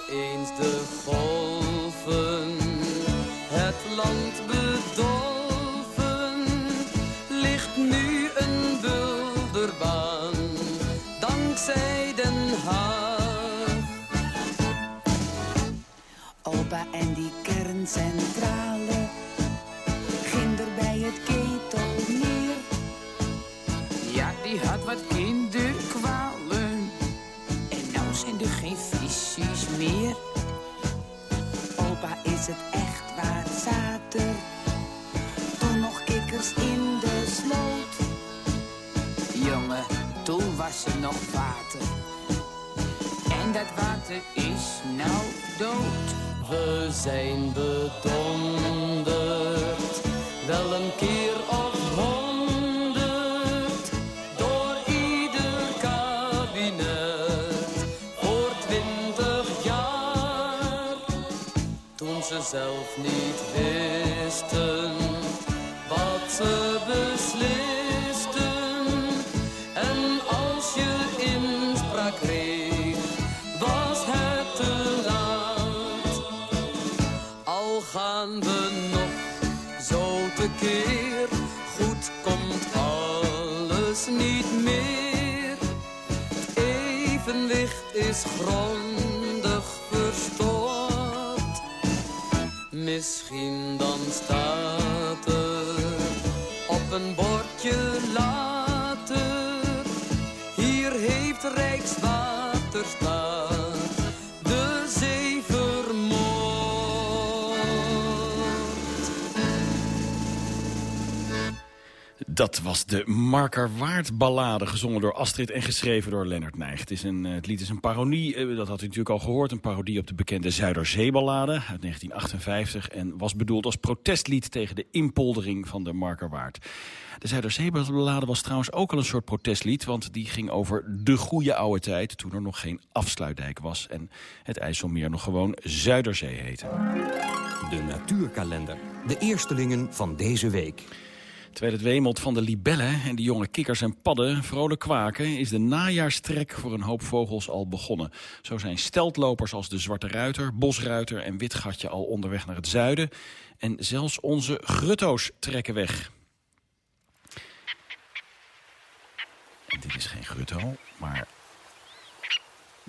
eens de golven het land bedolven, ligt nu een bulderbaan, dankzij Den Haag. Opa en die kerncentrale, meer. Opa, is het echt waar zater? Toen nog kikkers in de sloot. Jongen, toen was er nog water. En dat water is nou dood. We zijn bedonderd, wel een keer of ze zelf niet wisten wat ze beslisten. En als je inspraak kreeg, was het te laat. Al gaan we nog zo te keer, goed komt alles niet meer. Evenwicht is grond Misschien dan staat er op een bordje later. Hier heeft Rijkswaterstaat Dat was de Markerwaard ballade, gezongen door Astrid en geschreven door Lennart Nijg. Het, is een, eh, het lied is een parodie, eh, dat had u natuurlijk al gehoord, een parodie op de bekende Zuiderzeeballade uit 1958 en was bedoeld als protestlied tegen de inpoldering van de Markerwaard. De Zuiderzeeballade was trouwens ook al een soort protestlied, want die ging over de goede oude tijd, toen er nog geen afsluitdijk was en het IJsselmeer nog gewoon Zuiderzee heette. De natuurkalender. De eerstelingen van deze week. Terwijl het wemelt van de libellen en de jonge kikkers en padden vrolijk kwaken... is de najaarstrek voor een hoop vogels al begonnen. Zo zijn steltlopers als de zwarte ruiter, bosruiter en witgatje al onderweg naar het zuiden. En zelfs onze grutto's trekken weg. Dit is geen grutto, maar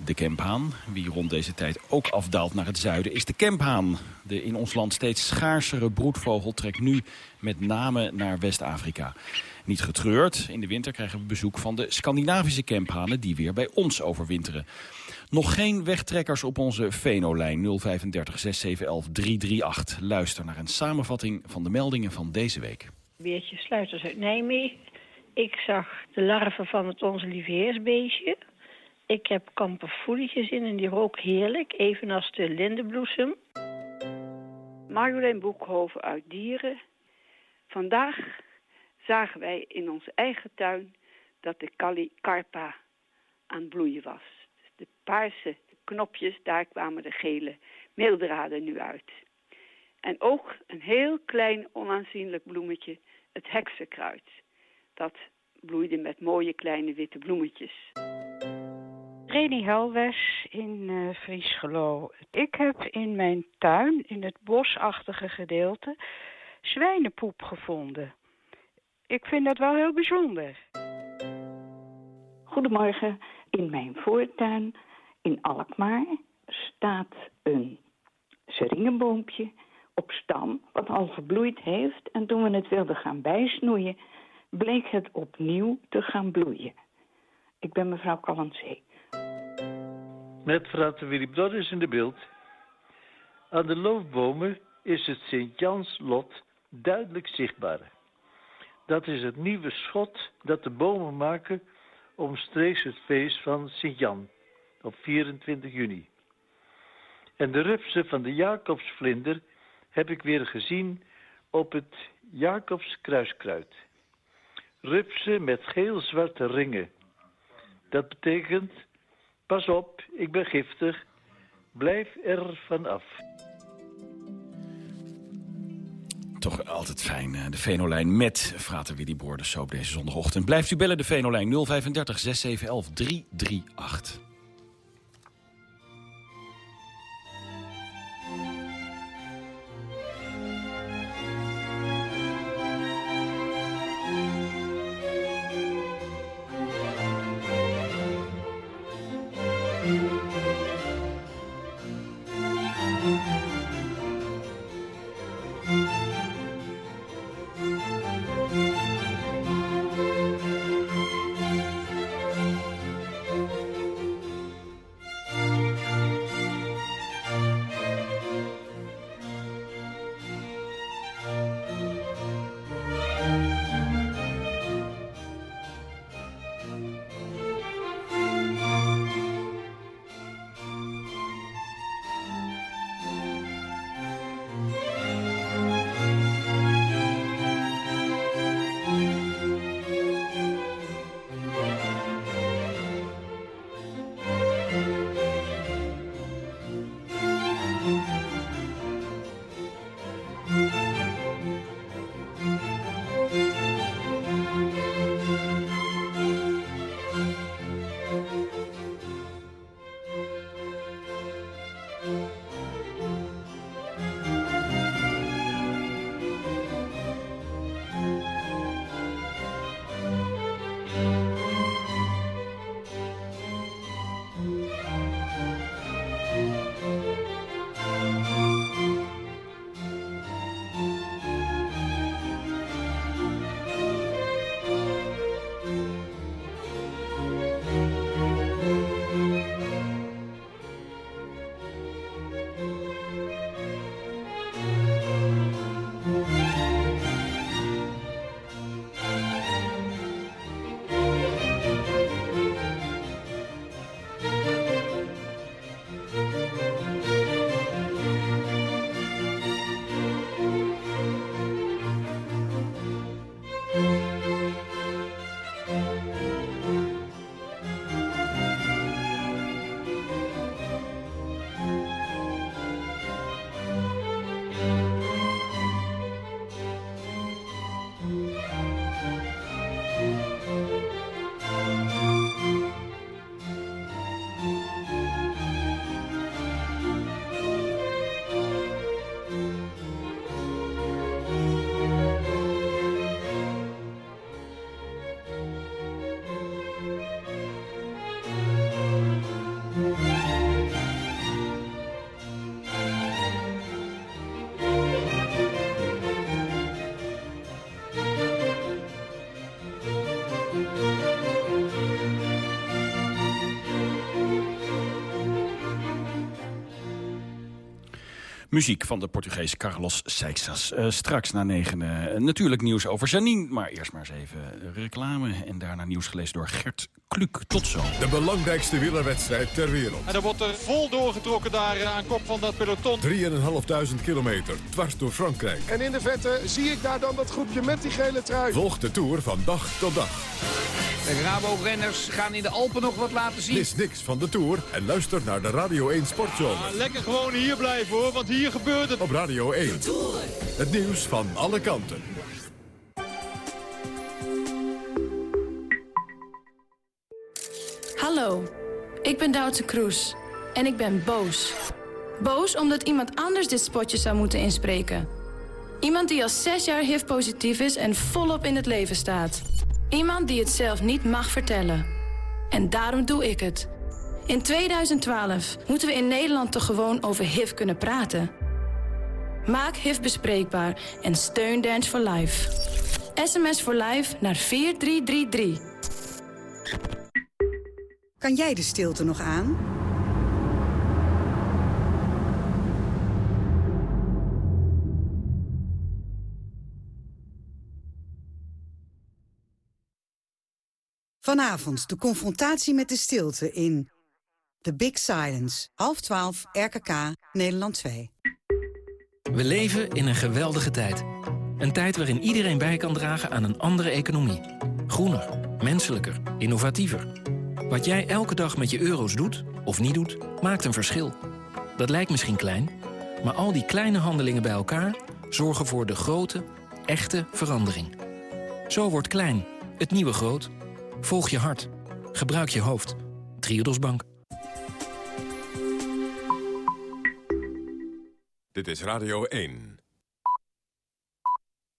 de kemphaan. Wie rond deze tijd ook afdaalt naar het zuiden is de kemphaan. De in ons land steeds schaarsere broedvogel trekt nu met name naar West-Afrika. Niet getreurd, in de winter krijgen we bezoek van de Scandinavische kemphanen... die weer bij ons overwinteren. Nog geen wegtrekkers op onze Venolijn 035 6711 338. Luister naar een samenvatting van de meldingen van deze week. Beertje Sluiters uit Nijmegen. Ik zag de larven van het Onze Lieve Heersbeestje. Ik heb kamperfoelie gezien en die rook heerlijk, evenals de lindenbloesem. Marjolein Boekhoven uit Dieren. Vandaag zagen wij in onze eigen tuin dat de Calicarpa aan het bloeien was. De paarse knopjes, daar kwamen de gele meeldraden nu uit. En ook een heel klein onaanzienlijk bloemetje, het heksenkruid. Dat bloeide met mooie kleine witte bloemetjes. Reni Helwes in uh, Friesgelo. Ik heb in mijn tuin, in het bosachtige gedeelte, zwijnenpoep gevonden. Ik vind dat wel heel bijzonder. Goedemorgen. In mijn voortuin in Alkmaar staat een seringenboompje op stam wat al verbloeid heeft. En toen we het wilden gaan bijsnoeien, bleek het opnieuw te gaan bloeien. Ik ben mevrouw Callanzee. Met frater Willy Doris in de beeld. Aan de loofbomen is het Sint-Jans lot duidelijk zichtbaar. Dat is het nieuwe schot dat de bomen maken omstreeks het feest van Sint-Jan op 24 juni. En de rupsen van de Jacobsvlinder heb ik weer gezien op het Jacobskruiskruid. Rupsen met geel-zwarte ringen. Dat betekent, pas op, ik ben giftig, blijf er vanaf. Toch altijd fijn, eh, de Venolijn met Frater Willy op deze zondagochtend. Blijft u bellen, de Venolijn 035 6711 338. Muziek van de Portugees Carlos Seixas. Uh, straks na negen uh, natuurlijk nieuws over Janine. Maar eerst maar eens even reclame. En daarna nieuws gelezen door Gert Kluk. Tot zo. De belangrijkste wielerwedstrijd ter wereld. En er wordt er vol doorgetrokken daar aan kop van dat peloton. 3.500 kilometer, dwars door Frankrijk. En in de vette zie ik daar dan dat groepje met die gele trui. Volg de Tour van dag tot dag. De Rabo-renners gaan in de Alpen nog wat laten zien. Mis niks van de Tour en luister naar de Radio 1 Sportzomer. Ja, lekker gewoon hier blijven hoor, want hier gebeurt het. Op Radio 1. Het nieuws van alle kanten. Hallo, ik ben Duitse Kroes en ik ben boos. Boos omdat iemand anders dit spotje zou moeten inspreken. Iemand die al zes jaar HIV-positief is en volop in het leven staat. Iemand die het zelf niet mag vertellen. En daarom doe ik het. In 2012 moeten we in Nederland toch gewoon over HIV kunnen praten. Maak HIV bespreekbaar en steun Dance for Life. SMS for Life naar 4333. Kan jij de stilte nog aan? Vanavond de confrontatie met de stilte in The Big Silence. Half twaalf, RKK, Nederland 2. We leven in een geweldige tijd. Een tijd waarin iedereen bij kan dragen aan een andere economie. Groener, menselijker, innovatiever. Wat jij elke dag met je euro's doet, of niet doet, maakt een verschil. Dat lijkt misschien klein, maar al die kleine handelingen bij elkaar... zorgen voor de grote, echte verandering. Zo wordt klein, het nieuwe groot... Volg je hart. Gebruik je hoofd. Triodos Bank. Dit is Radio 1.